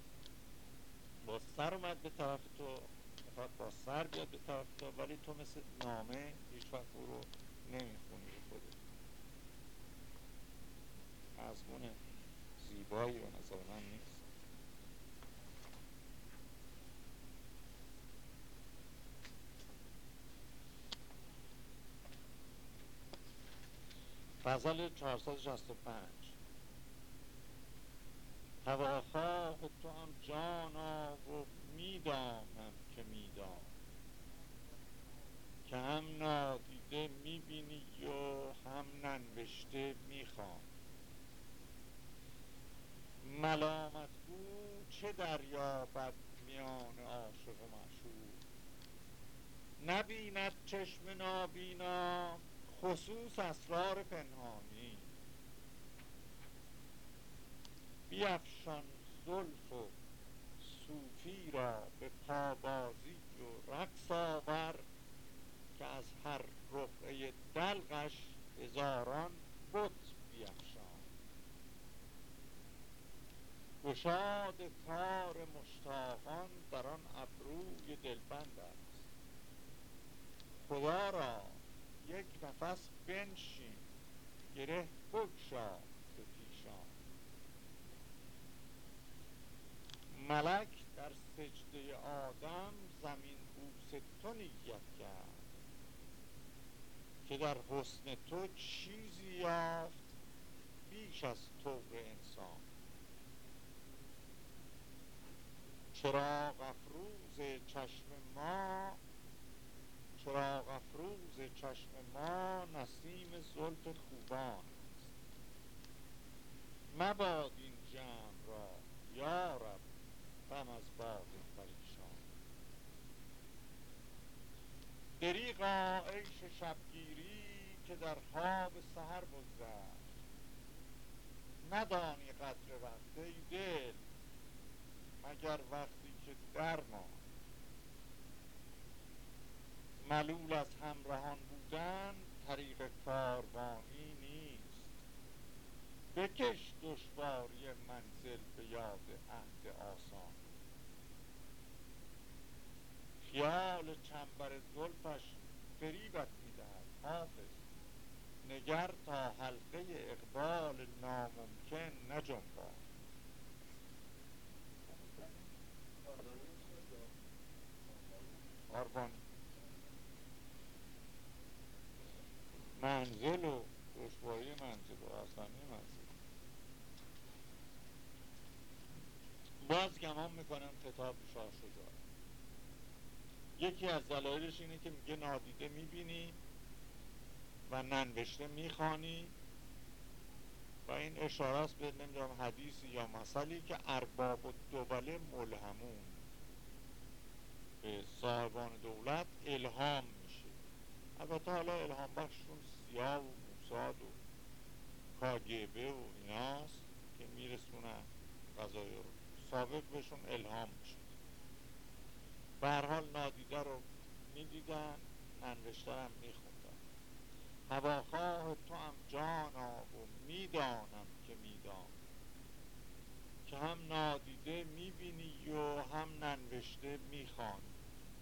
با سر اومد به طرف تو می‌خواد با سر بیاد به طرف تو ولی تو مثل نامه هیچ وقت او رو نمی‌خونی به خودت مضمون زیبایی به نظر من نیست. غزل 465 هواخواه تو هم جانا و می‌دانم که میدان که هم نادیده می‌بینی و هم ننوشته می‌خوان ملامت گو چه دریا بد میان عاشق و معشوق؟ نبیند چشم نابینا خصوص اسرار پنهانی. بیفشان زلف و صوفی را به پابازی و رقص آور که از هر رقعه دلقش هزاران بت بیفشان. گشاد تار مشتاقان در آن ابروی دلبند است. خدا را یک نفس بنشین گره بگشا به پیشان. ملک در سجده آدم زمین بوس تو نیت کرد که در حسن تو چیزی یافت بیش از طور انسان. چراغ افروز چشم ما چراغ افروز چشم ما نسیم زلف خوبان مباد این جمع را یارب غم از باد پریشان. دریغا عیش شبگیری که در خواب سحر بگذشت. ندانی قدر وقت ای دل مگر وقتی که در ما ملول از همراهان بودن طریق کاروانی نیست. بکش دشواری منزل به یاد عهد آسان. خیال چنبر زلفش فریبت می‌دهد حافظ. نگر تا حلقه اقبال ناممکن نجنبان آربانی منزل و دشواری منزل و آسانی منزل. باز گمان می‌کنم کتاب شاه شجاع. یکی از دلایلش اینه که میگه نادیده می‌بینی و ننوشته می‌خوانی و این اشاره است به نمی‌دونم حدیثی یا مثلی که ارباب و دوله ملهمون. صاحبان دولت الهام میشه. البته حالا الهام بخششون سیاه و موساد و کاگبه و ایناست که میرسونن غذای رو. ثابت بهشون الهام میشه. حال نادیده رو می‌دیدن ننوشته هم میخوندن. هواخواه تو هم جانا و می‌دانم که میدان. که هم نادیده می‌بینی و هم ننوشته می‌خوانی.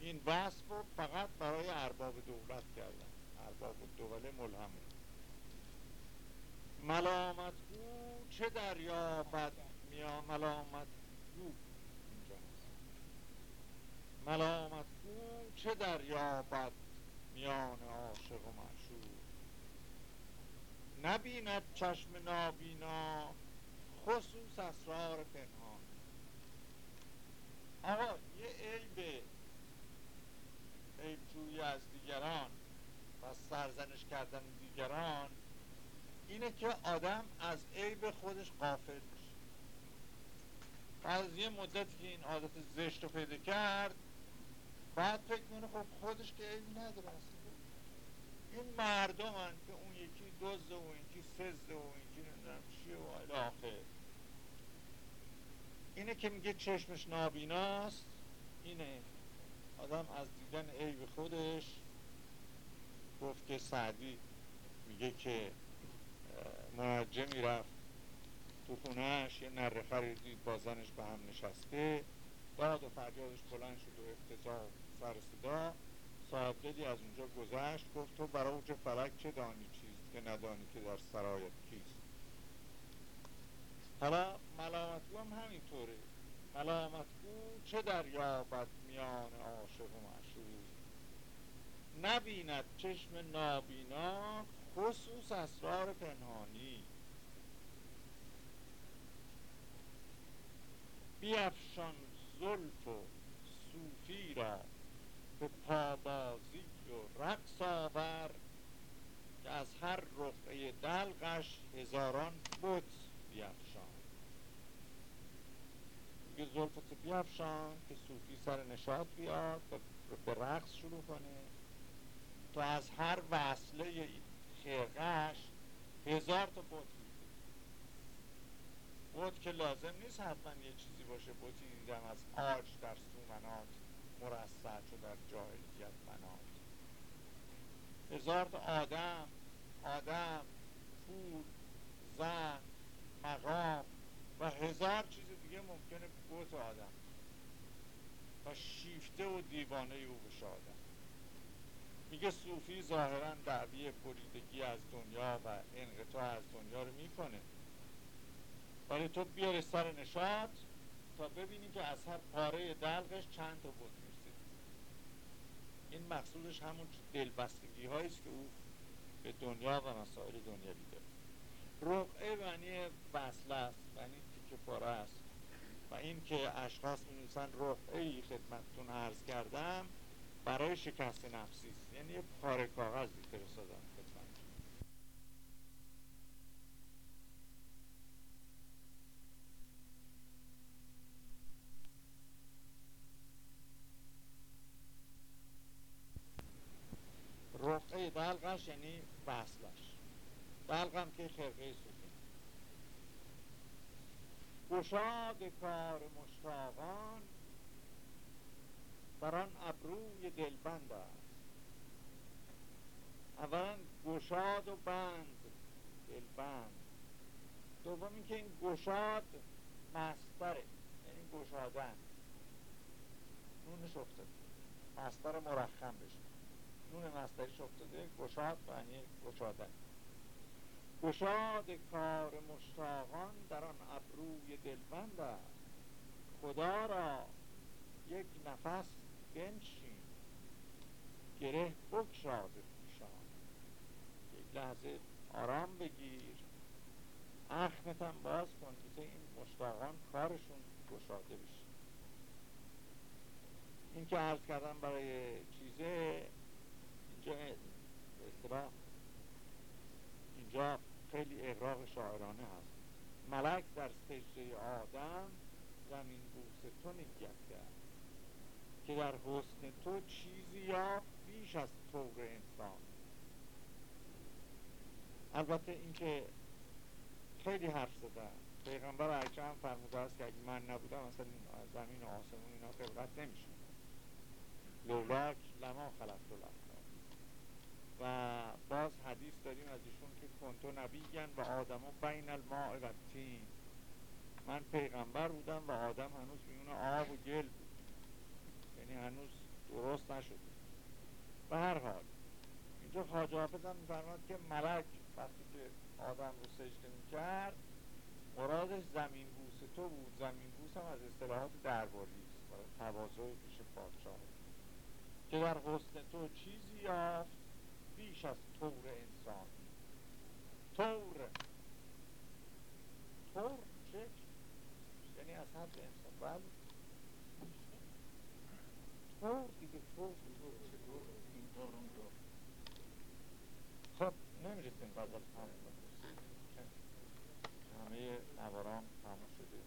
این وصف رو فقط برای ارباب دولت کردن. ارباب دوله ملهمون ملامت او چه دریا بد میا ملامت او ملامت او چه دریا بد میان عاشق و معشوق؟ نبیند چشم نابینا خصوص اسرار پنهان. آقا یه عیب عیب جویی از دیگران و سرزنش کردن دیگران اینه که آدم از عیب خودش قافل میشه. از یه مدتی که این عادت زشت رو پیدا کرد بعد فکر کنه خب خودش که عیبی نداره این مردم که اون یکی دزده و یکی سزده و یکی نمی‌دونم چیه و الاخر اینه که میگه چشمش نابیناست اینه. آدم از دیدن عیب خودش گفت که سعدی میگه که منجمی رفت تو خونهش یه نره خریدید با زنش به هم نشسته داد و فریادش بلند شد و افتضاح سر صدا. صاحب از اونجا گذشت گفت تو برای اوج فلک چه دانی چیز که ندانی که در سرایت کیست؟ حالا ملامت هم همینطوره. ملامت او چه دریابد میان عاشق و معشوق؟ نبیند چشم نابینا خصوص اسرار پنهانی. بیفشان زلف و صوفی را به پابازی و رقص آور که از هر رقعه دلقش هزاران بت بیفشان. میگه زلفت بیفشان که صوفی سر نشاط بیاد و به رقص شروع کنه. تو از هر وصله خرقش هزار تا بت بود که لازم نیست حتما یه چیزی باشه. بوتی دیدم از آج در سومنات مرصع شد در جاهلیت منات هزار تا آدم آدم پول زن مقام و هزار چیز دیگه ممکنه بوت آدم. و شیفته و دیوانه او بشه آدم. میگه صوفی ظاهرا دعوی بریدگی از دنیا و انقطاع از دنیا رو می‌کنه. ولی تو بیاری سر نشاط تا ببینی که از هر پاره دلقش چند تا بود می‌رسید این مقصودش همون دلبستگی است که او به دنیا و مسائل دنیوی داره رقعه معنی وصل است معنی تیکه پاره است. و این که اشخاص می رقعه ای خدمتتون عرض کردم برای شکست نفسی است یعنی یه پاره کاغذی فرستادم رقعه دلقش یعنی وصلش دلقم که خرقه صوفی گشاد کار مشتاقان بر آن ابروی دلبند است. اولا گشاد و بند دلبند. دوم اینکه این گشاد مستره یعنی گشادن. نونش افتاد مستر مرخم بشه. نون مستریش افتاده گشاد معنی گشادن. گشاد کار مشتاقان در آن ابروی دلبند است. خدا را یک نفس بنشین. گره بکشاده پیشان. یک لحظه آرام بگیر. اخمتم باز کن که این مشتاقان کارشون گشاده بشه. این که عرض کردم برای چیزه اینجا اینجا خیلی اقراق شاعرانه هست. ملک در سجده آدم زمین بوس تو نگیت کرد. که در حسن تو چیزی بیش از طور انسان. البته اینکه خیلی حرف زدن پیغمبر اکرم فرموده است که اگه من نبودم اصلا زمین و آسمون اینا خلقت نمیشه لولاک لما خلقت و باز حدیث داریم از ایشون که کنتو نبیگن و آدمو بین الماء و تین من پیغمبر بودم و آدم هنوز میون آب و گل بود. یعنی هنوز درست نشده. به هر حال اینجا خواجه حافظ هم که ملک وقتی که آدم رو سجده می‌کرد مرادش زمین بوس تو بود. زمین بوس هم از اصطلاحات درباری است. برای تواضع پیش پادشاه. که در حسن تو چیزی یافت بیش از طور انسان. طور. طور چه؟ یعنی از حد انسان. بله. طور دیگه طور خب نمی‌رسیم غزل تمام همه. نواران تمام شده.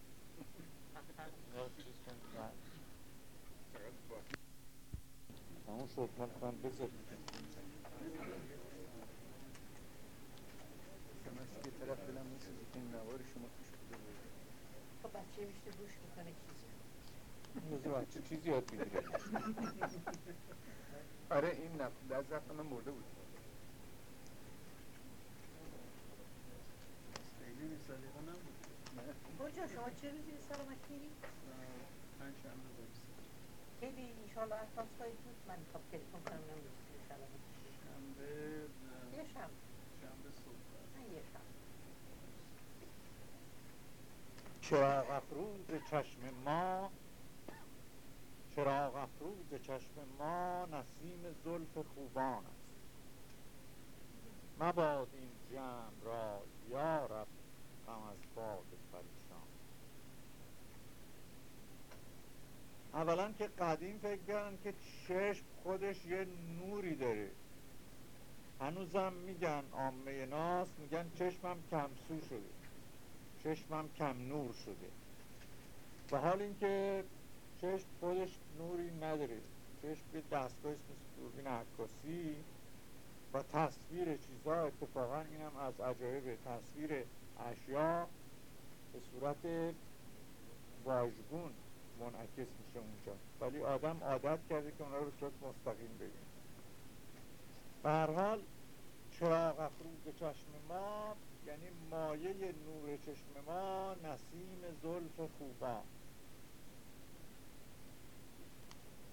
کن تمام شد. من بذاریم یه طرف دلم نیست که این نوار شما توش بوده بود خب بچه میشه گوش می‌کنه چیزی روزی بچه چیزی یاد می‌گیره آره این لذت من مرده بود. کجا شما چه روزی به سلامت میری؟ پنج شنبه بایسته خیلی انشالله احساس خواهید بود. من خب تلفن کنم نمی‌دونم سلامت شنبه یه شنبه. شنبه صبح. نه یه شنبه. چراغ افروز چشم ما چراغ افروز چشم ما نسیم زلف خوبان است. مباد این جمع را یارب غم از باد پریشان. اولا که قدیم فکر کردن که چشم خودش یه نوری داره. هنوزم میگن عامه ناس میگن چشمم کمسو شده. چشمم کم نور شده. و حال اینکه چشم خودش نوری نداره. چشم به دستگاه مثل دوربین عکاسی و تصویر چیزها اتفاقا اینم از عجایب تصویر اشیا به صورت واژگون منعکس میشه اونجا. ولی آدم عادت کرده که اونا رو به مستقیم ببینه. به هر حال چراغ افروز چشم ما یعنی مایه نور چشم ما نسیم زلف خوبان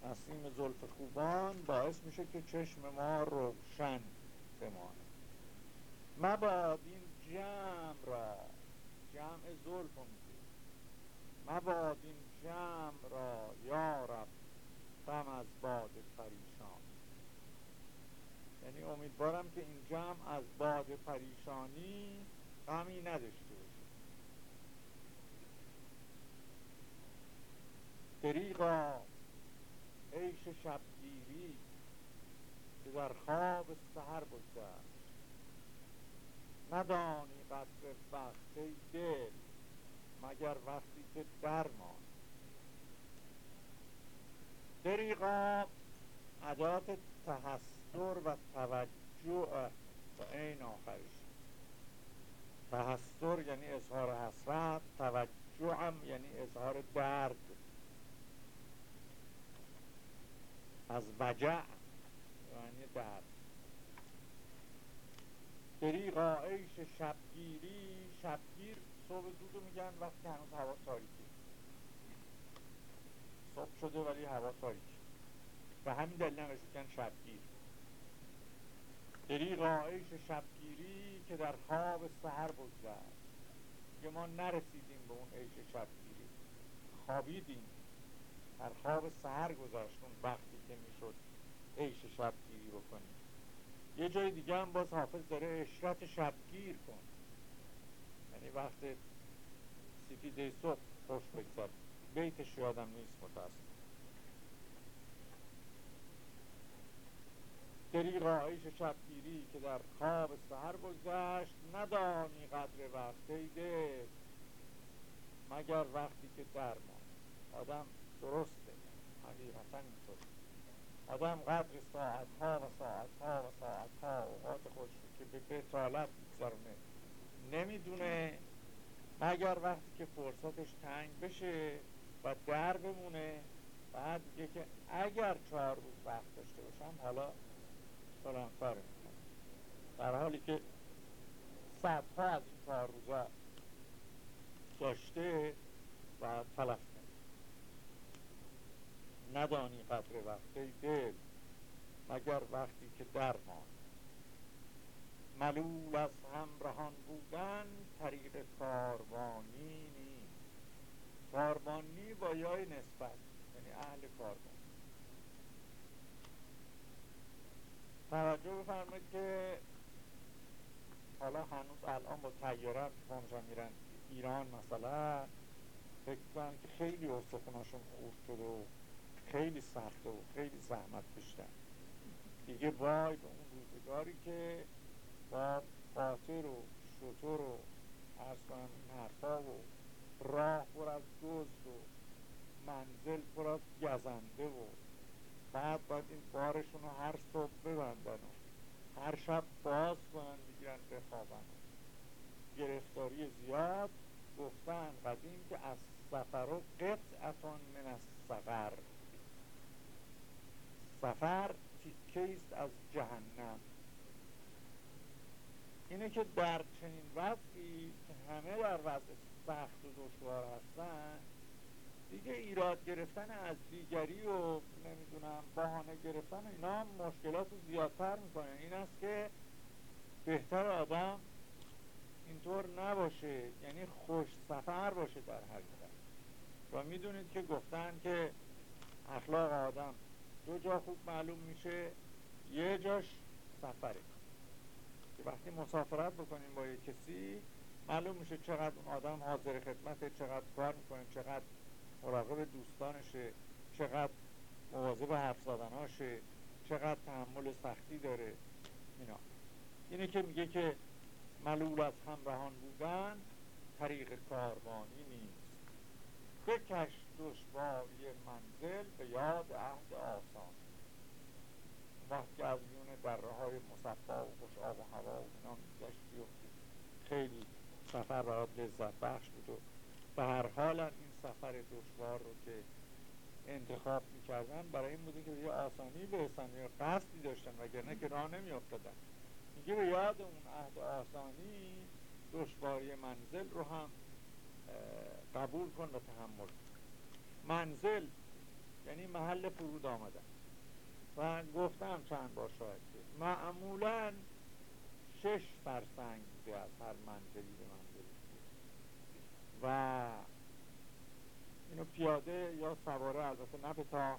نسیم زلف خوبان باعث میشه که چشم ما روشن بمانه. مباد این جمع را جمع زلف میگه مباد این جمع را یارب غم از باد پریشان یعنی امیدوارم که این جمع از باد پریشانی غمی نداشته باشه. دریغا عیش شبگیری که در خواب سهر بگذشت. ندانی قدر وقت ای دل مگر وقتی که درمان دریغا عدات تحسر و توجع و این آخرش. تحسر یعنی اظهار حسرت توجع هم یعنی اظهار درد. از وجع یعنی درد دریغا عیش شبگیری شبگیر صبح زودو میگن وقتی هنوز هوا تاریکی صبح شده ولی هوا تاریکی و همین دلیل هم میگن شبگیر. دریغا عیش شبگیری که در خواب سهر بگذشت که ما نرسیدیم به اون عیش شبگیری. خوابیدیم. در خواب سهر گذاشتون وقتی که می‌شد عیش شبگیری بکنیم یه جای دیگه هم باز حافظ داره اشرت شبگیر کن. یعنی وقت سفیده صبح خوش بگذار بیتش یادم نیست متاسم دریغا عیش شبگیری که در خواب سهر بگذشت ندانی قدر وقت مگر وقتی که درمان آدم درسته. حقیقتا اینطور آدم قدر ساعت ها و ساعت ها و ساعت ها اوقات خوش که به بتالت بگذارونه نمی‌دونه مگر وقتی که فرصتش تنگ بشه و در بمونه بعد میگه که اگر چهار روز وقت داشته باشم حالا فلان کار در حالی که صدها از این چهار روزا داشته و تلف ندانی قدر وقتی دل مگر وقتی که درمان ملول از همراهان بودن طریق کاروانی نیست. کاروانی با یای نسبت یعنی اهل کاروان. توجه بفرمایید که حالا هنوز الان با تیاره هم میرن ایران مثلا فکر کنم که خیلی استخوناشون خوب شده و خیلی سخته و خیلی زحمت کشتن. دیگه وای به اون روزگاری که با قاطر و شطور و این حرفا و راه پر از دزد و منزل پر از گزنده و بعد باید این بارشون رو هر صبح ببندن و هر شب باز کنن بگیرن بخوابن گرفتاری زیاد گفتن قدیم که از سفر و قطعتان من از سفر. سفر تیکه از جهنم؟ اینه که در چنین وضعی که همه در وضع سخت و دشوار هستن دیگه ایراد گرفتن از دیگری و نمی‌دونم بهانه گرفتن اینا مشکلات رو زیادتر می‌کنن. این است که بهتر آدم اینطور نباشه یعنی خوش سفر باشه در حقیقت. و می‌دونید که گفتن که اخلاق آدم دو جا خوب معلوم میشه. یه جاش سفره. که وقتی مسافرت بکنیم با یه کسی معلوم میشه چقدر اون آدم حاضر خدمته چقدر کار می‌کنه چقدر مراقب دوستانشه چقدر مواظب حرف زدناشه چقدر تحمل سختی داره. اینا. اینه که میگه که ملول از همراهان بودن طریق کاروانی نیست. بکش دشواری منزل به یاد عهد آسان. وقتی از میون دره های مصفا و خوش آب و هوا و اینا میگشتی و خیلی سفر برات لذت بخش بود و به هر حال این سفر دشوار رو که انتخاب می‌کردن برای این بوده که یه آسانی برسن یا قصدی داشتن وگرنه که راه نمی افتادن میگه به یاد اون عهد آسانی دشواری منزل رو هم قبول کن و تحمل منزل یعنی محل فرود آمدن. و گفتم چند بار شاید که معمولا شش فرسنگ بوده از هر منزلی به منزلی و اینو پیاده یا سواره البته نه به تا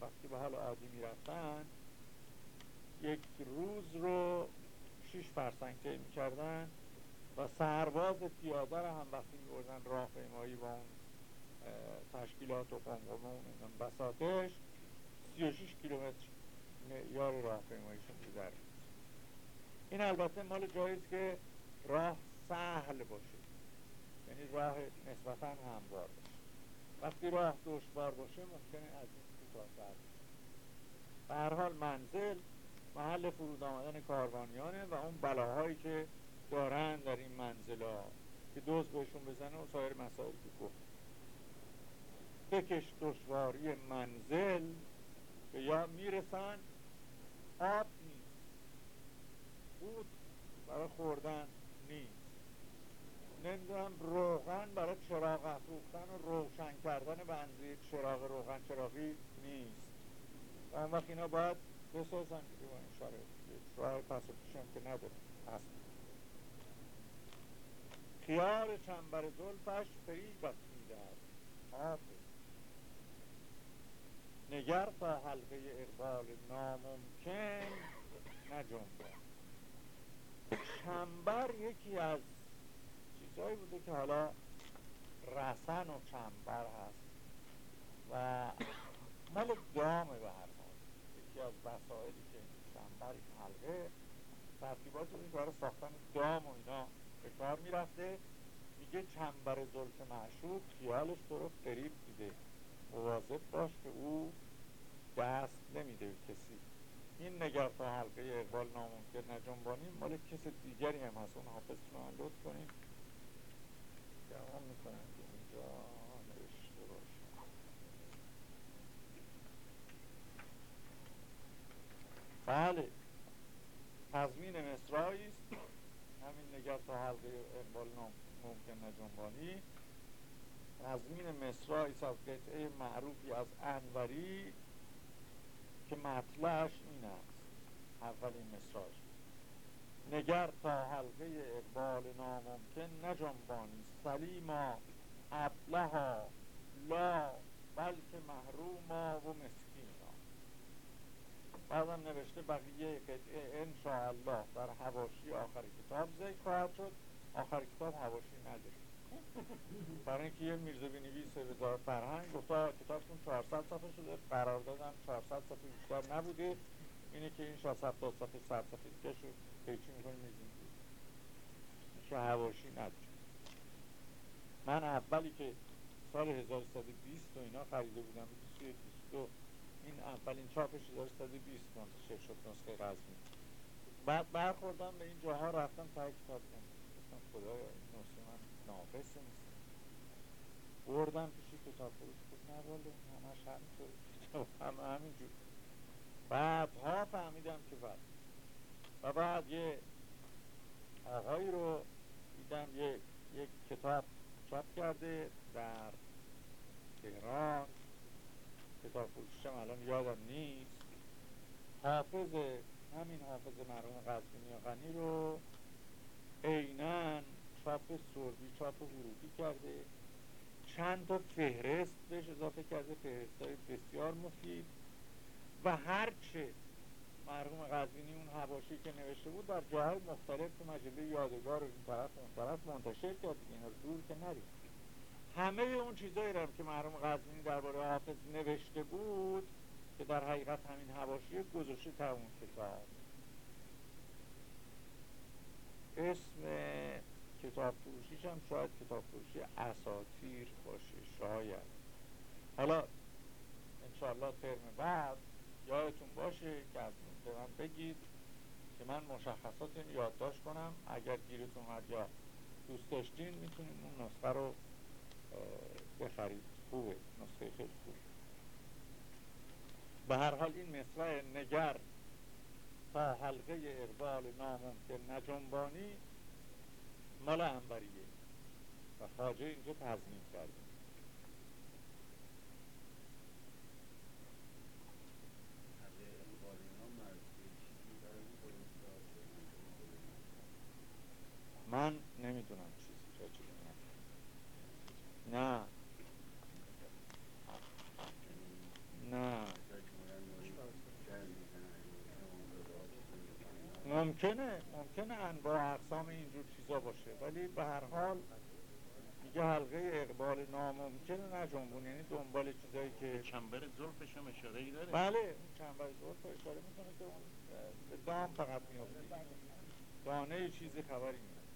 وقتی به حال عادی می‌رفتن یک روز رو شیش فرسنگ طی می‌کردن و سرباز پیاده رو هم وقتی میبردن راه پیمایی با اون تشکیلات و قمقمه و بساتش سی و شیش کیلومتر معیار راه پیماییشون در این البته مال جاییست که راه سهل باشه. یعنی راه نسبتا هموار باشه. وقتی راه دشوار باشه ممکنه از این کوتاه‌تر به هر حال منزل محل فرود آمدن کاروانیانه و اون بلاهایی که دارن در این منزل که دوز بهشون بزنه و سایر مسائل که گفت بکش دشواری منزل به یا می‌رسن. آب نیست. بود برای خوردن نیست. نمی‌دونم روغن برای چراغ افروختن و روشن کردن بنزی چراغ روغن چراغی نیست. و اون وقت اینا باید بسازن دیگه با این شرایط راه پس هم که نداره اصلا خیار چنبر زلفش فریبت می‌دهد. حافظ نگر تا حلقه اقبال ناممکن نجنبان چنبر یکی از چیزهایی بوده که حالا رسن و چنبر هست و مال دامه به هر حال. یکی از وسایلی که چنبر این حلقه ترتیبات رو برای ساختن دام و اینا به کار می‌رفته. میگه چنبر زلف معشوق خیالش تو رو فریب دیده مواظب باش که او دست نمیده کسی. این نگر تا حلقه اقبال ناممکن نجنبانی مال کس دیگری هم هست. اون حافظ رو لطف کنیم. گمان می‌کنم که اینجا نوشته باشه. بله. تضمین مصرایی همین نگر تا حلقه اقبال ناممکن نجنبانی تضمین مصرایی از قطعه معروفی از انوری که مطلعش این است. اولین مصراش نگر تا حلقه اقبال ناممکن نجنبانی. سلیما ابلها لا بلکه محروما و مسکینا. بعدم نوشته بقیه قطعه انشاءالله در حواشی آخر کتاب ذکر خواهد شد. آخر کتاب حواشی نداره برای اینکه یه میرزا بنویس وزارت فرهنگ گفتا کتابتون 400 صفحه شده قرار دادم 400 صفحه بیشتر نبوده. اینه که این 670 صفحه 100 صفحه دیگه شد پیچی می‌کنیم میزیم که هواشی نداره من اولی که سال 1120 و اینا خریده بودم 21 22 این اولین چاپش 1120 منتشر شد نسخه قزمی بعد برخوردم به این جاها رفتم تا کتاب گفتم خدایا نسخه من ناقصه نیست. بردم پیشی کتاب فروش بود نه والا همش همینطور کتاب هم همینجور. بعدها فهمیدم که بعد. و بعد یه آقایی رو دیدم. یک یک کتاب چاپ کرده در تهران. کتاب فروششم الان یادم نیست. حافظ همین حافظ مرحوم قزوینی غنی رو عینا چاپ سربی چاپ حروفی کرده. چند تا فهرست بهش اضافه کرده فهرست های بسیار مفید. و هرچه مرحوم قزوینی اون حواشی که نوشته بود در جاهای مختلف تو مجله یادگار این طرف اون طرف منتشر کرد. اینا دور که نرید. همه اون چیزایی رو که مرحوم قزوینی درباره حافظ نوشته بود که در حقیقت همین حواشی گذاشته تا اون کتاب اسم کتاب فروشیش هم شاید کتاب فروشی اساتیر باشه شاید. حالا انشاءالله ترم بعد یادتون باشه که از به من بگید که من مشخصات این یادداشت کنم. اگر گیرتون اومد یا دوست داشتین می‌تونین اون نسخه رو بخرید. خوبه نسخه خیلی خوبه. به هر حال این مصرع نگر تا حلقه اقبال ناممکن نجنبانی مال انبریه. و خاجه اینجا تضمین کرده من نمی‌دونم چیزی چه چیزی نه. نه. ممکنه. ممکنه انواع اقسام اینجور چیزا باشه ولی به هر حال میگه حلقه اقبال ناممکنه نه جنبون یعنی دنبال چیزایی که چنبر زلفش هم اشاره داره؟ بله اون چنبر زلف اشاره می‌کنه که اون به دام فقط میافتی دانه چیزی خبری نیست.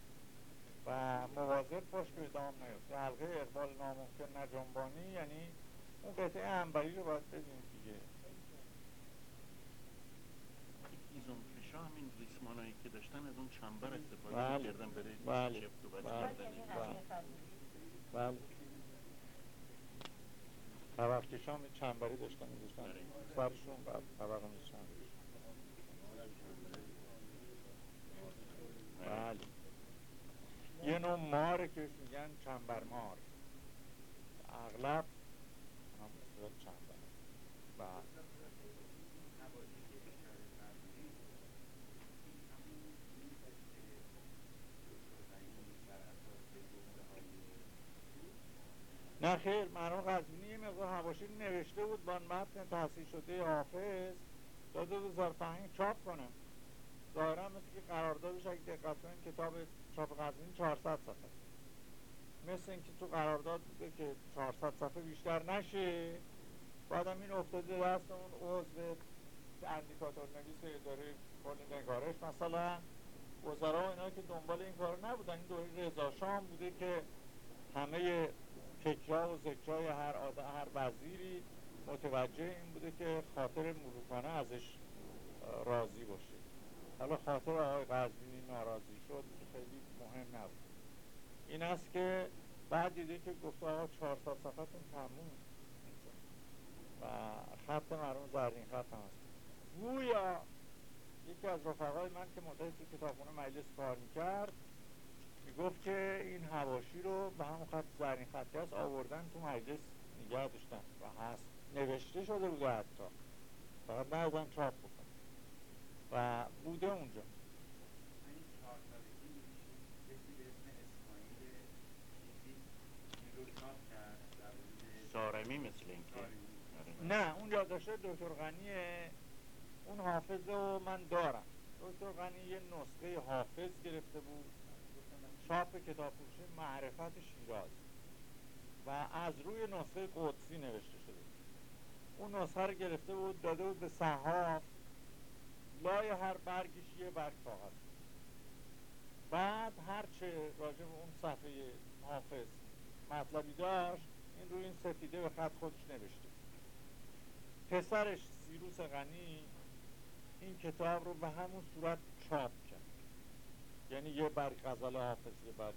و مواظب باش که به دام نیفته حلقه اقبال ناممکن نجنبانی یعنی اون قطعه انبری رو باید بدونید دیگه. ریسمانایی که داشتن از اون چنبر استفاده بله. کردن برای بله. چفت و بله. فرمون. بله کشام چنبری داشتن میذاشتن بله. سرشون بعد طبق میشن بله یه نوع ماره که میگن چنبر مار اغلب هم چنبر بله نه خیر مرحوم قزوینی یه مقدار حواشی نوشته بود با متن تحصیل شده حافظ. بود زرفهنگ چاپ کنم ظاهرا مثل که قراردادش اگه دقت کتاب چاپ قزوینی 400 صفحه. مثل اینکه تو قرارداد بوده که 400 صفحه بیشتر نشه. بعدم این افتاده دست اون عضو اندیکاتور نویس اداره کل نگارش. مثلا وزرا و اینا که دنبال این کار نبودن. این دوره رضا شاه بوده که همه فکرها و ذکرهای هر آدم هر وزیری متوجه این بوده که خاطر ملوکانه ازش راضی باشه. حالا خاطر آقای قزوینی ناراضی شد خیلی مهم نبود. این است که بعد دیده که گفته آقا 400 صفحتون تموم میشه. و خط مرحوم زرین خط هم هست. گویا یکی از رفقای من که مدتی تو کتابخونه مجلس کار می‌کرد می‌گفت که این هواشی رو به همون خط زرین خطی هست آوردن تو مجلس نگه داشتن و هست. نوشته شده بوده حتی. فقط نزدن چاپ بکن و بوده اونجا. حدود سارمی مثل این که. سالگی. آره. نه اون یادداشت دکتر غنیه اون حافظ رو من دارم. دکتر غنی یه نسخه حافظ گرفته بود. چاپ کتاب فروشی معرفت شیراز و از روی نسخه قدسی نوشته شده. اون نسخه رو گرفته بود داده بود به صحاف لای هر برگش یه برگ کاغذ بعد هرچه راجع به اون صفحه حافظ مطلبی داشت این روی این سفیده به خط خودش نوشته. پسرش سیروس غنی این کتاب رو به همون صورت چاپ یعنی یه برگ غزل حافظ یه برگ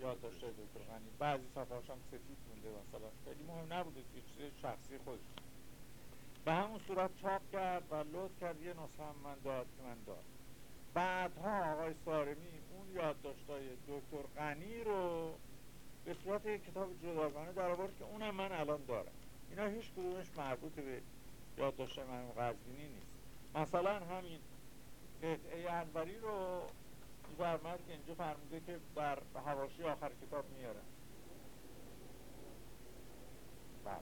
یادداشت دکتر غنی بعضی صفحهاش هم سفید مونده مثلا. خیلی مهم نبوده یه چیز شخصی خودش. به همون صورت چاپ کرد و لطف کرد یه نسخه هم من داد که من داد. بعدها آقای سارمی اون یادداشتای دکتر غنی رو به صورت یک کتاب جداگانه در آورد که اونم من الان دارم. اینا هیچ کدومش مربوط به یادداشت من قزوینی نیست. مثلا همین قطعه انوری رو که اینجا فرموده که در حواشی آخر کتاب میارن بله.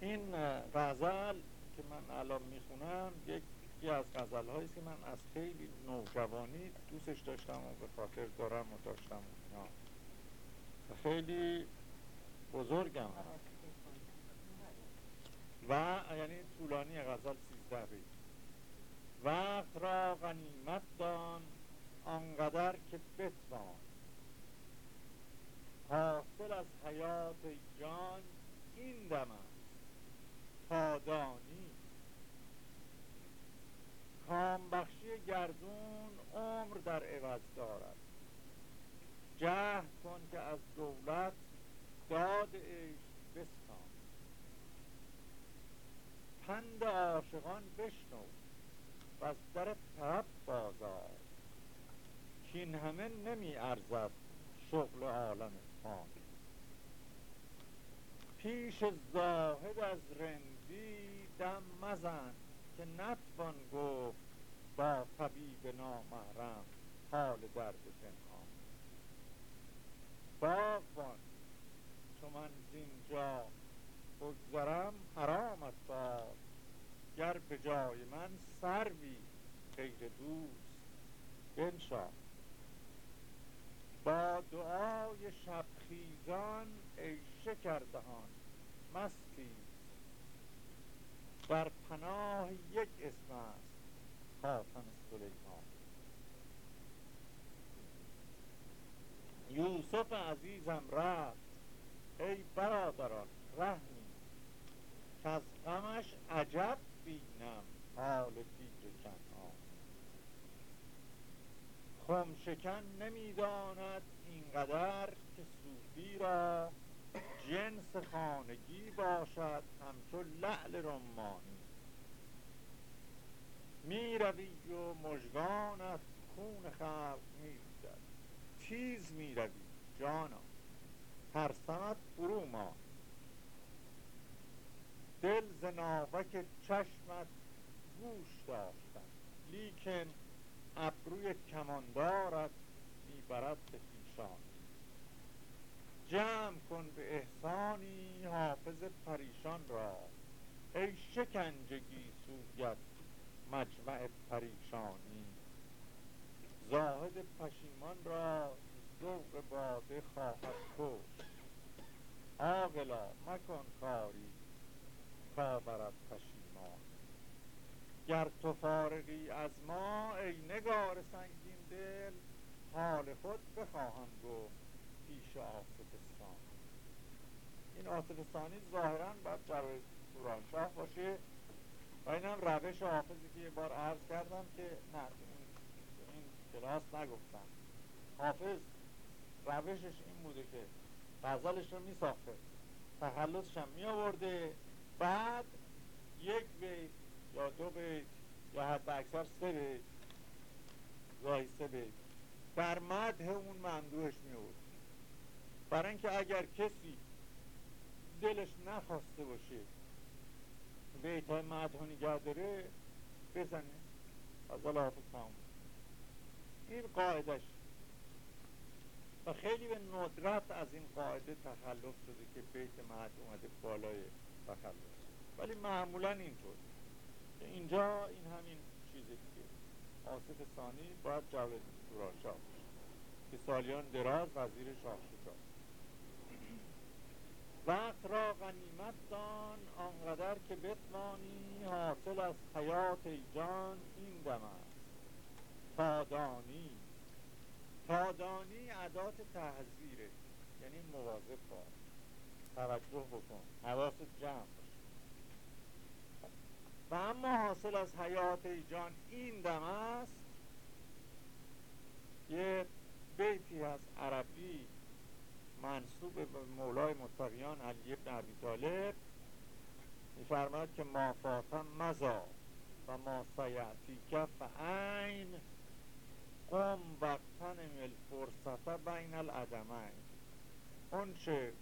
این غزل که من الان می‌خونم یکی از غزل هایی که من از خیلی نوجوانی دوستش داشتم و به خاطر دارم و داشتم و خیلی بزرگم. هست و یعنی طولانی غزل سیزده بیت. وقت را غنیمت دان آنقدر که بتوان. حاصل از حیات جان این دم است تادانی کامبخشی گردون عمر در عوض دارد. جهد کن که از دولت داد عیش بستان. پند عاشقان بشنو. و از در طرف بازار. کین همه نمی ارزد شغل عالم فانی پیش زاهد از رندی دم مزن که نتوان گفت با طبیب نامحرم حال درد پنهان. باغبان چو من زینجا بگذرم حرامت باد. گر به جای من سروی غیر دوست بنشان. با دعای شبخیزان ای شکردهان مستی. بر پناه یک اسم است خاتم سلیمان. یوسف عزیزم رفت. ای برادران رحمی که از غمش عجب بینم حال پیر شکن نمی‌داند اینقدر که صوفی را جنس خانگی باشد همچو لعل رمانی. می روی و مژگانت خون خلق ریزد تیز می روی جانا ترسمت فرو مان دل ز ناوک چشمت گوش داشتم. لیکن ابروی کماندارت می‌برد به پیشان جمع کن به احسانی حافظ پریشان را. ای شکنجگی سویت مجمع پریشانی. زاهد پشیمان را ذوق باده خواهد کشت. عاقلا مکن کاری کآورد پشیمان. گر تو فارغی از ما ای نگار سنگین دل حال خود بخواهم گفت پیش آصفستان این آصفستانی ظاهرا باید جواب تورانشاه باشه. و این هم روش حافظی که یه بار عرض کردم که نه این, کلاس نگفتم. حافظ روشش این بوده که غزلش رو می ساخته تخلصش هم می آورده بعد یک بیت یا دو بیت یا حتی اکثر سه بیت گاهی سه بیت در مده اون مندوهش می آورد برای اینکه اگر کسی دلش نخواسته باشه بیت های مده نگه داره بزنه. غزل حافظ تمام. این قاعدش و خیلی به ندرت از این قاعده تخلف شده که بیت مد اومده بالای تخلف ولی معمولا اینطور. که اینجا این همین چیزه دیگه آصف ثانی باید جواد توراشا که سالیان دراز وزیر شاه شجاع وقت را غنیمت دان آنقدر که بتوانی حاصل از حیات جان این دم است. تادانی تادانی عدات تحذیره. یعنی مواظب باش. توجه بکن. حواست جمع و اما حاصل از حیات جان این دم است یه بیتی از عربی منصوب مولای متقیان علی ابن عبی طالب میفرماد که ما فاتم مزا و ما سیعتی کف عین قم وقتن مل فرصت بین العدمین. اون چه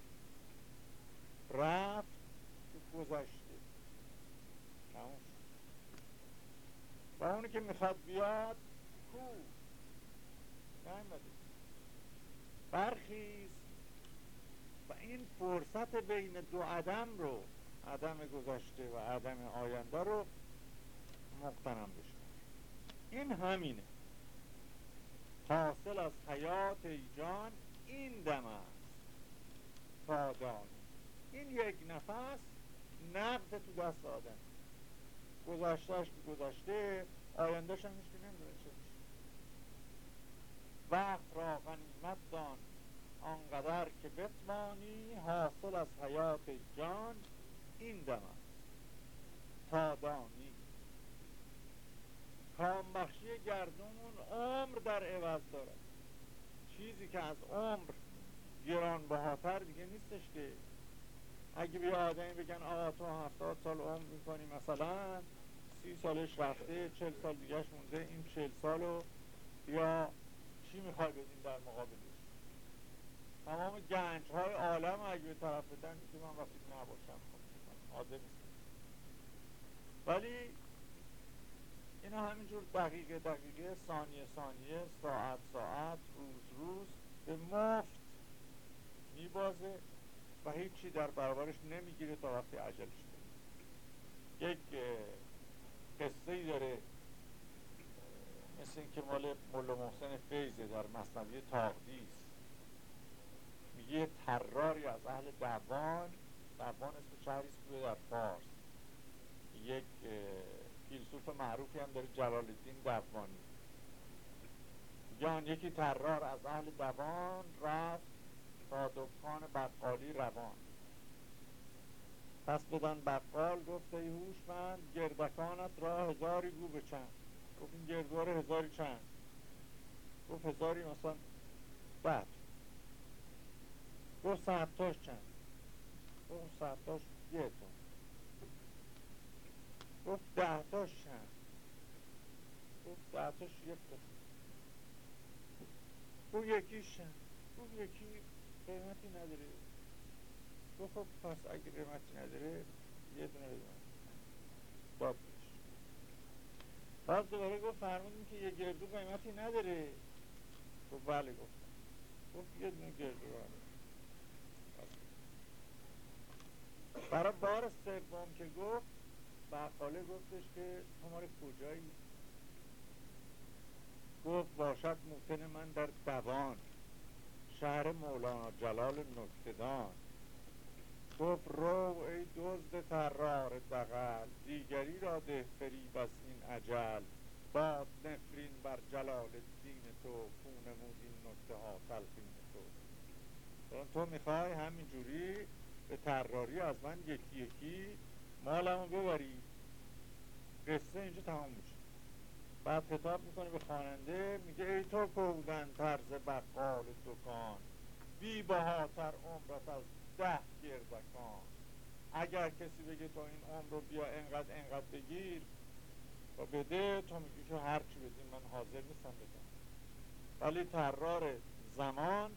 رفت گذشته. و اونی که می‌خواد بیاد کو؟ نمیده برخیز. و این فرصت بین دو عدم رو عدم گذشته و عدم آینده رو مقتنم بشن این همینه. حاصل از حیات ای جان این دم است. این یک نفس نقد تو دست آدم. گذشتهش گذشته آیندهش هم که نمی‌دونه چه میشه. وقت را غنیمت دان آنقدر که بتوانی حاصل از حیات جان این دم است. تادانی کامبخشی گردون عمر در عوض دارد. چیزی که از عمر گرانبهاتر دیگه نیستش که. اگه بیا آدمی بگن آقا تو هفتاد سال عمر می‌کنی مثلا سی سالش رفته چل سال دیگهش مونده این چل سالو یا چی می‌خوای بدین در مقابلش؟ تمام گنج های عالم اگه به طرف بدن که من وقتی نباشم نیستم ولی اینا همینجور دقیقه دقیقه ثانیه ثانیه ساعت ساعت روز روز به مفت میبازه. و هیچی در برابرش نمی‌گیره تا وقتی عجلش یک قصه ای داره مثل اینکه مال مولا محسن فیضه در مصنوی تاقدیس میگه تراری از اهل دوان دوان اسم شهری است در فارس. یک فیلسوف معروفی هم داره جلال الدین دوانی یا یکی ترار از اهل دوان رفت تا دکان بقالی روان. پس بدن بقال گفت ای هوشمند گردکانت را هزاری گو به چند گفت این گردوار هزاری چند؟ گفت هزاری مثلا بعد. گفت ساعتاش چند؟ گفت ساعتاش یه تون گفت دهتاش چند؟ گفت دهتاش یک تون گفت یکیش چند؟ گفت یکی قیمتی نداره. گفت خب پس اگه قیمتی نداره یه دونه بدون داد باز دوباره گفت فرمودیم که یه گردو قیمتی نداره. گفت بله گفتم گفت یه دونه گردو رو برای بار سوم که گفت بقاله گفتش که تو کجایی؟ گفت باشد موتن من در دوان. شهر مولانا جلال نکتدان گفت رو ای دزد ترار دقل دیگری را ده فریب از این عجل باد نفرین بر جلال دین تو کونمود این نکته ها تلقین تو. تو می‌خوای همینجوری به تراری از من یکی یکی مالمو ببری. قصه اینجا تمام میشه. بعد خطاب می‌کنه به خواننده میگه ای تو بودن طرز بقال دکان بی بهاتر عمرت از ده گردکان. اگر کسی بگه تو این عمر رو بیا انقدر انقدر بگیر و بده تو میگی که هرچی بدی من حاضر نیستم بدم. ولی ترار زمان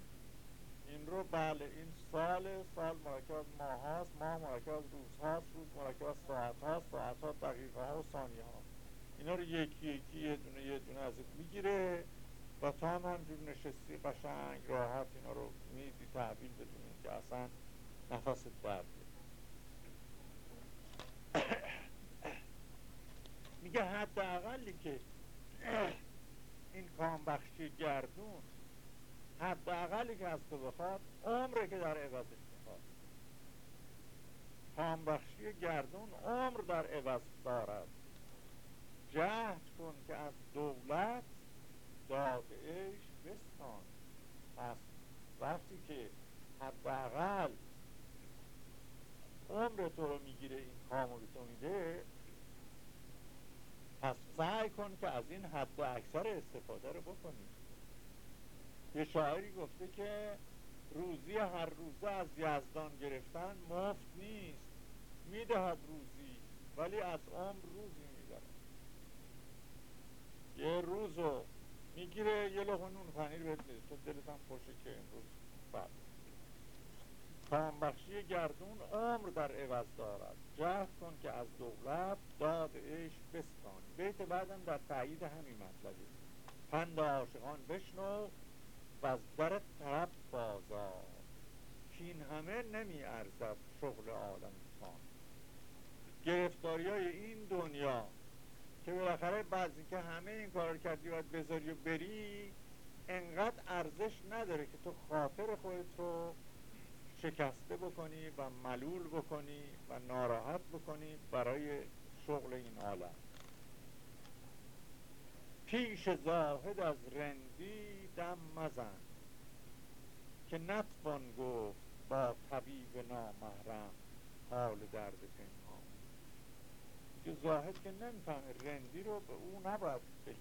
این رو بله این سال سال مرکب از ماه هاست ماه مرکب از روز هاست روز مرکب از ساعت هاست ساعت ها دقیقه ها و ثانیه ها. اینا رو یکی یکی یه دونه یه دونه ازت می‌گیره و تا هم همجور نشستی قشنگ راحت اینا رو میدی تحویل بدونی که اصلا نفست برد میگه حداقلی که این کامبخشی گردون حداقلی که از تو بخواد عمره که در عوضش می‌خواد. کامبخشی گردون عمر در عوض دارد. جهد کن که از دولت دادهش بستان. پس وقتی که حداقل عمر تو رو می‌گیره این کامو به تو میده پس سعی کن که از این حد و اکثر استفاده رو بکنی. یه شاعری گفته که روزی هر روزه از یزدان گرفتن مفت نیست. می‌دهد روزی ولی از عمر روزی یه روزو می‌گیره یه لغه نون پنیر بهت تو دلت هم خوشه که امروز بعد. کامبخشی گردون عمر در عوض دارد. جهد کن که از دولت داد عشق بستان بیت بعدم در تایید همین مطلبی. پند عاشقان بشنو و از در طرف بازار. کین همه نمی ارزد شغل آدم خان. گرفتاری های این دنیا که بالاخره بعضی که همه این کار کردی باید بذاری و بری انقدر ارزش نداره که تو خاطر خودت رو شکسته بکنی و ملول بکنی و ناراحت بکنی برای شغل این عالم. پیش زاهد از رندی دم مزن که نتوان گفت با طبیب نامحرم حال درد پنهان. که زاهد که نمی‌فهمه رندی رو به او نباید بگی.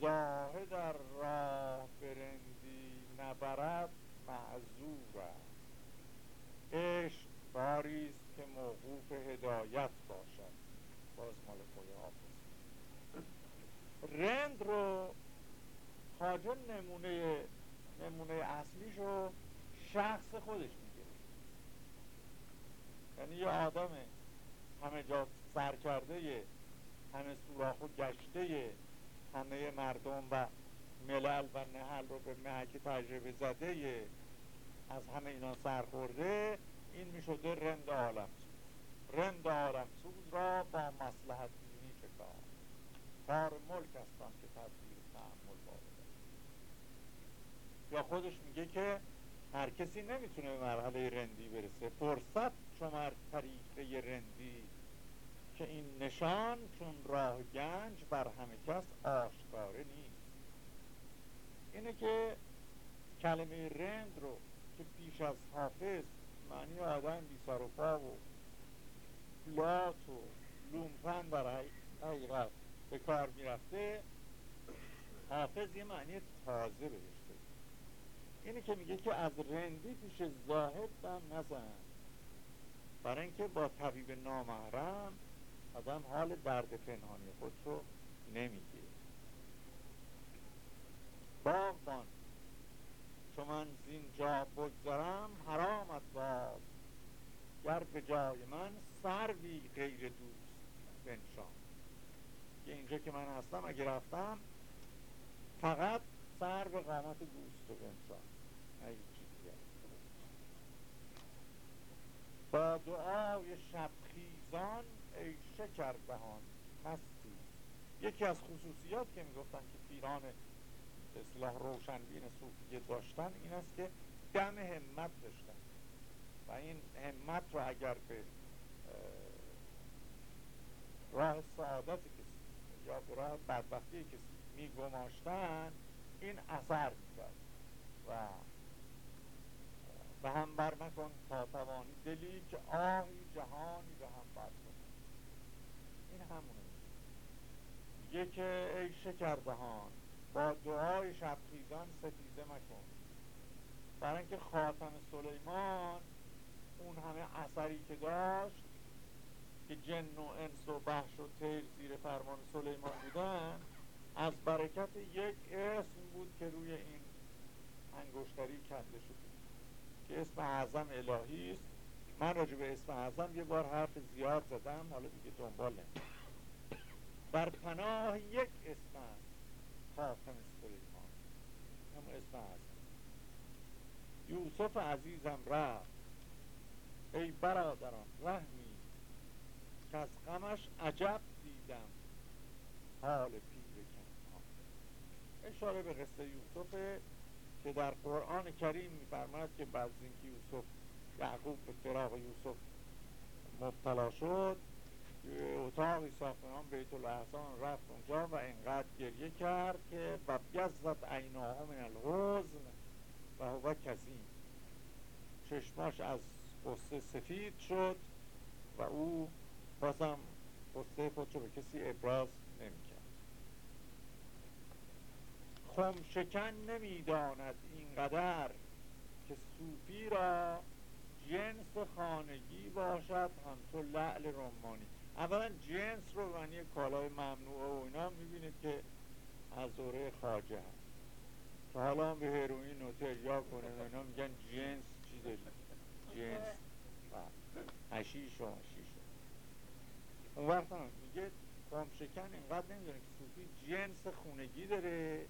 زاهد در راه برندی نبرد معذور است. عشق باریست که موقوف هدایت باشد. باز مال خوی حافظ رند رو خاجه نمونه نمونه اصلیش رو شخص خودش میگه یعنی یه آدم همه جا سر کرده همه سوراخ و گشته همه مردم و ملل و نهل رو به محک تجربه زده از همه اینا سرخورده. این می شده رند عالم رند عالم سوز را با مسلحت دینی چه کار؟ کار ملک هستن که تدبیر تعمل بارده یا خودش میگه که هر کسی نمی‌تونه به مرحله رندی برسه. فرصت شمار طریقه رندی که این نشان چون راه گنج بر همه کس آشکاره نیست. اینه که کلمه رند رو که پیش از حافظ معنی آدم بی سر و پا و فلات و لومپن برای حقیقت به کار می‌رفته حافظ یه معنی تازه بهش اینه که میگه که از رندی پیش زاهد هم نزن. برای اینکه با طبیب نامحرم آدم حال درد پنهانی خود رو نمیگه. باغبان چون من زینجا بگذارم حرامت باد گر به جای من سروی غیر دوست بنشان. که اینجا که من هستم اگه رفتم فقط سر به قامت دوست بنشان. با دعای شبخیزان ای شکر دهان مستی یکی از خصوصیات که می‌گفتن که پیران اصلاح روشنبین صوفیه داشتن این است که دم همت داشتن. و این همت رو اگر به راه سعادت کسی یا به راه بدبختی کسی میگماشتن این اثر می‌کرد. و به هم بر مکن تا توانی. دلی که آهی جهانی به هم بر این همونه. میگه که ای با دعای شبخیزان ستیزه مکن. برای اینکه خاتم سلیمان اون همه اثری که داشت که جن و انس و بحش و تیر زیر فرمان سلیمان بودن از برکت یک اسم بود که روی این انگشتری کنده شده. که اسم اعظم الهی است. من راجع به اسم اعظم یه بار حرف زیاد زدم حالا دیگه دنبال نمید بر پناه یک اسم است خاتم سلیمان. همون اسم اعظم. یوسف عزیزم رفت. ای برادران رحمی. که از غمش عجب دیدم. حال پیر کنان اشاره به قصه یوسف که در قرآن کریم میفرماید که بعد اینکه یوسف یعقوب به فراغ یوسف مبتلا شد اتاقی ساختمان بیت الاحسان رفت اونجا و انقدر گریه کرد که و بیزت عیناه من الحزن و هو کزیم چشماش از قصه سفید شد و او بازم قصه خودشو به کسی ابراز نمی‌کرد. خم شکن نمی‌داند اینقدر که صوفی را جنس خانگی باشد همچو لعل رمانی. اولا جنس رو معنی کالای ممنوع و اینا می‌بینید که از دوره خاجه هست. حالا به هروین و تریا کنه اینا میگن جنس چی داری؟ جنس. هشیش و هشیش اون وقت هم میگه قام شکن اینقدر نمی‌دونه که صوفی جنس خونگی داره.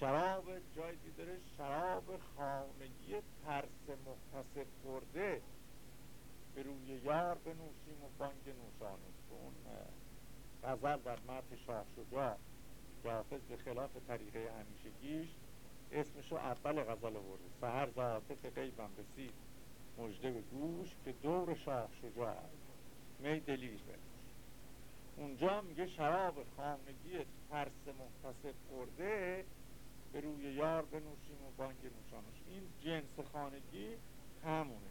شراب جای داره شراب خانگی ترس محتسب برده به روی یار بنوشیم و بانگ نوشانیم اون غزل در مرد شاه شجاع که به خلاف طریقه همیشگیش اسمشو اول غزل برده سهر زعاطف غیبم رسید مجده به گوش که دور شاه شجاع می دلیر بنوش. اونجا میگه شراب خانگی ترس محتسب برده به روی یار بنوشیم و بانگ نوشانش. این جنس خانگی همونه.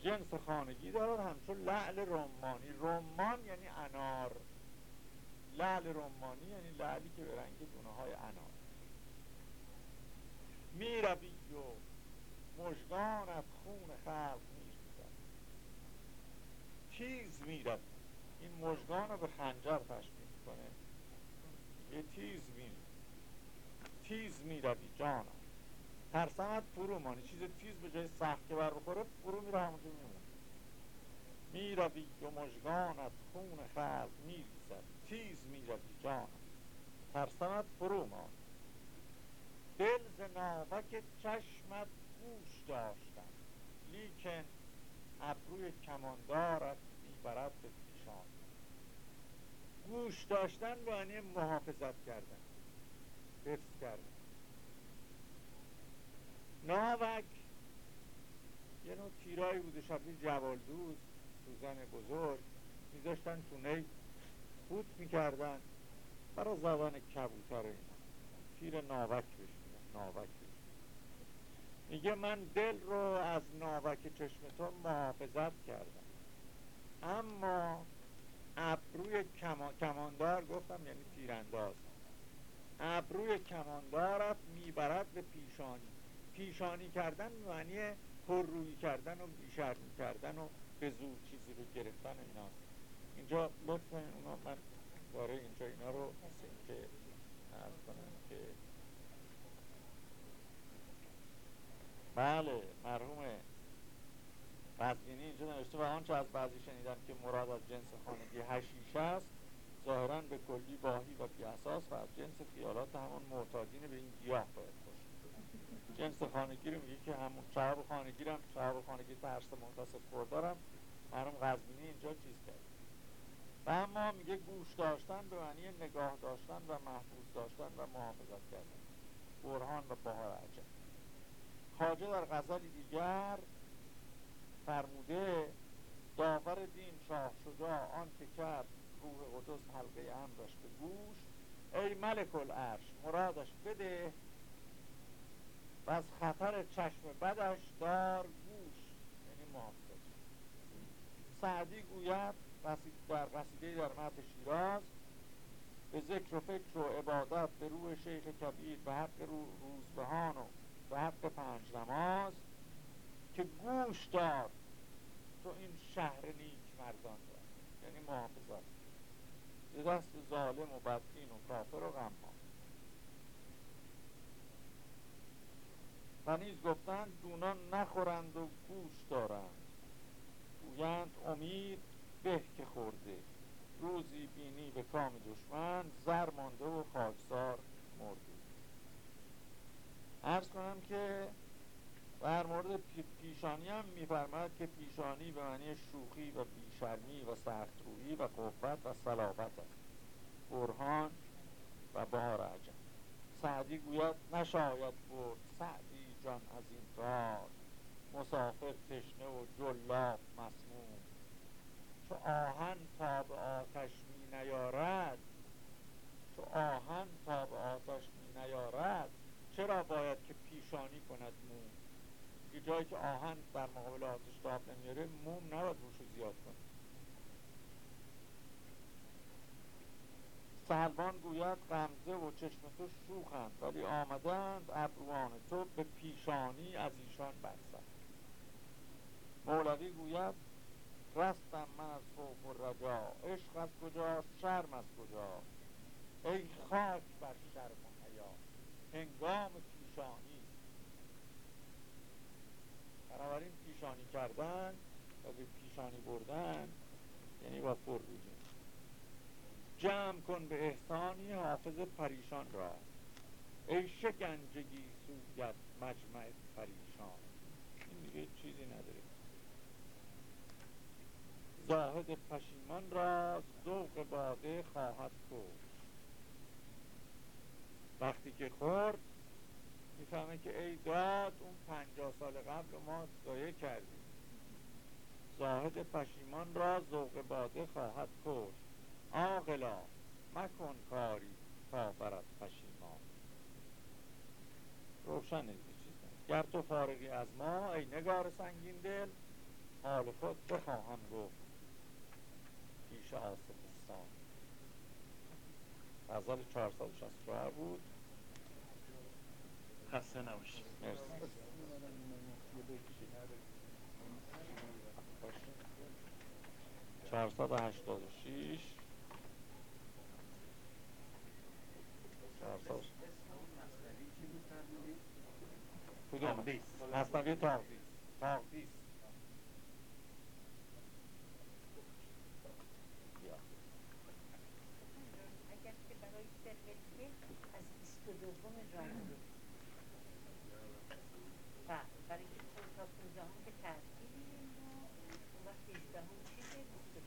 جنس خانگی دارد همچون لعل رمانی. رمان یعنی انار. لعل رمانی یعنی لعلی که به رنگ دونه های انار. می روی و مژگانت خون خلق می تیز این مژگان رو به خنجر تشبیه کنه یه تیز می تیز می روی جانم ترسمت فرو مانی. چیز تیز به جای سخت که بر بخوره فرو میره همونجا میمونه. می‌روی و مژگانت خون خلق میریزد. تیز می‌روی جانم. ترسمت فرو مانی. دل ز ناوک چشمت گوش داشتم. لیکن ابروی کماندارت می‌برد به پیشان. گوش داشتن معنی محافظت کردن. کردن ناوک یه نوع تیرایی بوده شبیه جوالدوز سوزن بزرگ میذاشتن تو نی فوت می‌کردن. برای زبان کبوتر اینا. تیر ناوک بهش ناوک میگه من دل رو از ناوک چشم تو محافظت کردم. اما ابروی کماندار گفتم یعنی تیرانداز. ابروی کماندارت می‌برد به پیشانی. پیشانی کردن معنی پر روی کردن و بیشرمی کردن و به زور چیزی رو گرفتن اینا اینجا لطفا اونا من داره اینجا اینا رو که کنم که بله مرحوم قدبینی اینجا نوشته و آنچه از بعضی شنیدم که مراد از جنس خانگی هشیش است ظاهرا به کلی باهی و بی اساس و از جنس خیالات همون معتادین به این گیاه باید جنس خانگی رو میگه که همون شراب خانگی هم شراب خانگی ترس منتصف خوردارم مرحوم غزبینی اینجا چیز کرد. و اما میگه گوش داشتن به معنی نگاه داشتن و محفوظ داشتن و محافظت کردن. برهان و بهار عجب. خاجه در غزل دیگر فرموده داور دین شاه شجاع آن که کرد روح قدس حلقه امرش به گوش. ای ملک العرش مرادش بده. و از خطر چشم بدش دار گوش. یعنی محافظت سعدی گوید در قصیده در مد شیراز به ذکر و فکر و عبادت به روح شیخ کبیر به حق رو روزبهان و به حق پنج نماز که گوش دار. تو این شهر نیک مردان را یعنی محافظت. به دست ظالم و بدین و کافر و غمان و نیز گفتند دونان نخورند و گوش دارند گویند امید به که خورده روزی بینی به کام دشمن زر مانده و خاکسار مرده ارز کنم که در مورد پیشانی هم میفرماید که پیشانی به معنی شوخی و بیشرمی و سخترویی و قوت و صلابت است. برهان و بهار عجم سعدی گوید نشاید برد. سعدی جان از این کار مسافر تشنه و جلاب مسموم. چو آهن تا به آتش می نیارد چو آهن تا به آتش می نیارد چرا باید که پیشانی کند موم؟ یه جایی که آهن در مقابل آتش داب نمیاره موم نباید روشو زیاد کنه. سلمان گوید غمزه و چشم تو شوخند ولی آمدند ابروان تو به پیشانی از ایشان برسد مولوی گوید رستم من از خوف و رجا عشق از کجا شرم از کجا ای خاک بر شرم و حیا هنگام پیشانی بنابراین پیشانی کردن و به پیشانی بردن یعنی با پر جمع کن به احسانی حافظ پریشان را. ای شکنجگی سویت مجمع پریشان. این دیگه چیزی نداره. زاهد پشیمان را ذوق باده خواهد کش وقتی که خورد می‌فهمه که ای داد اون پنجاه سال قبل ما دایه کردیم. زاهد پشیمان را ذوق باده خواهد کش آقلا مکن کاری برد پشیمان. روشن گر تو فارغی از ما ای نگار سنگین دل حال خود بخواهم گفت. پیش آصفستان غزل 464 بود. خسته نباشید چهارصد هشتاد و شیش؟ کدوم؟ تقدیس. تقدیس تقدیس بیا. اگر که برای فرقه از بیست و دوم ژانویه بله برای که خود تا پونزدهم که تعطیلی ما اون وقت هجدهم چیزه بیست و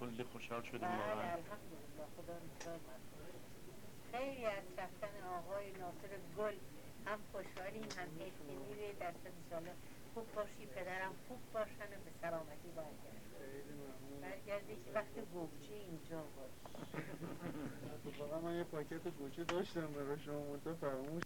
کلی خوشحال شدیم واقعا. خدا رو خیلی از رفتن آقای ناصر گل هم خوشحالیم هم میره در ساله خوب باشی پدرم خوب باشن و به سلامتی برگرد. برگردی که وقت گوجه اینجا باش. من یه پاکت گوجه داشتم برای شما منتها فراموش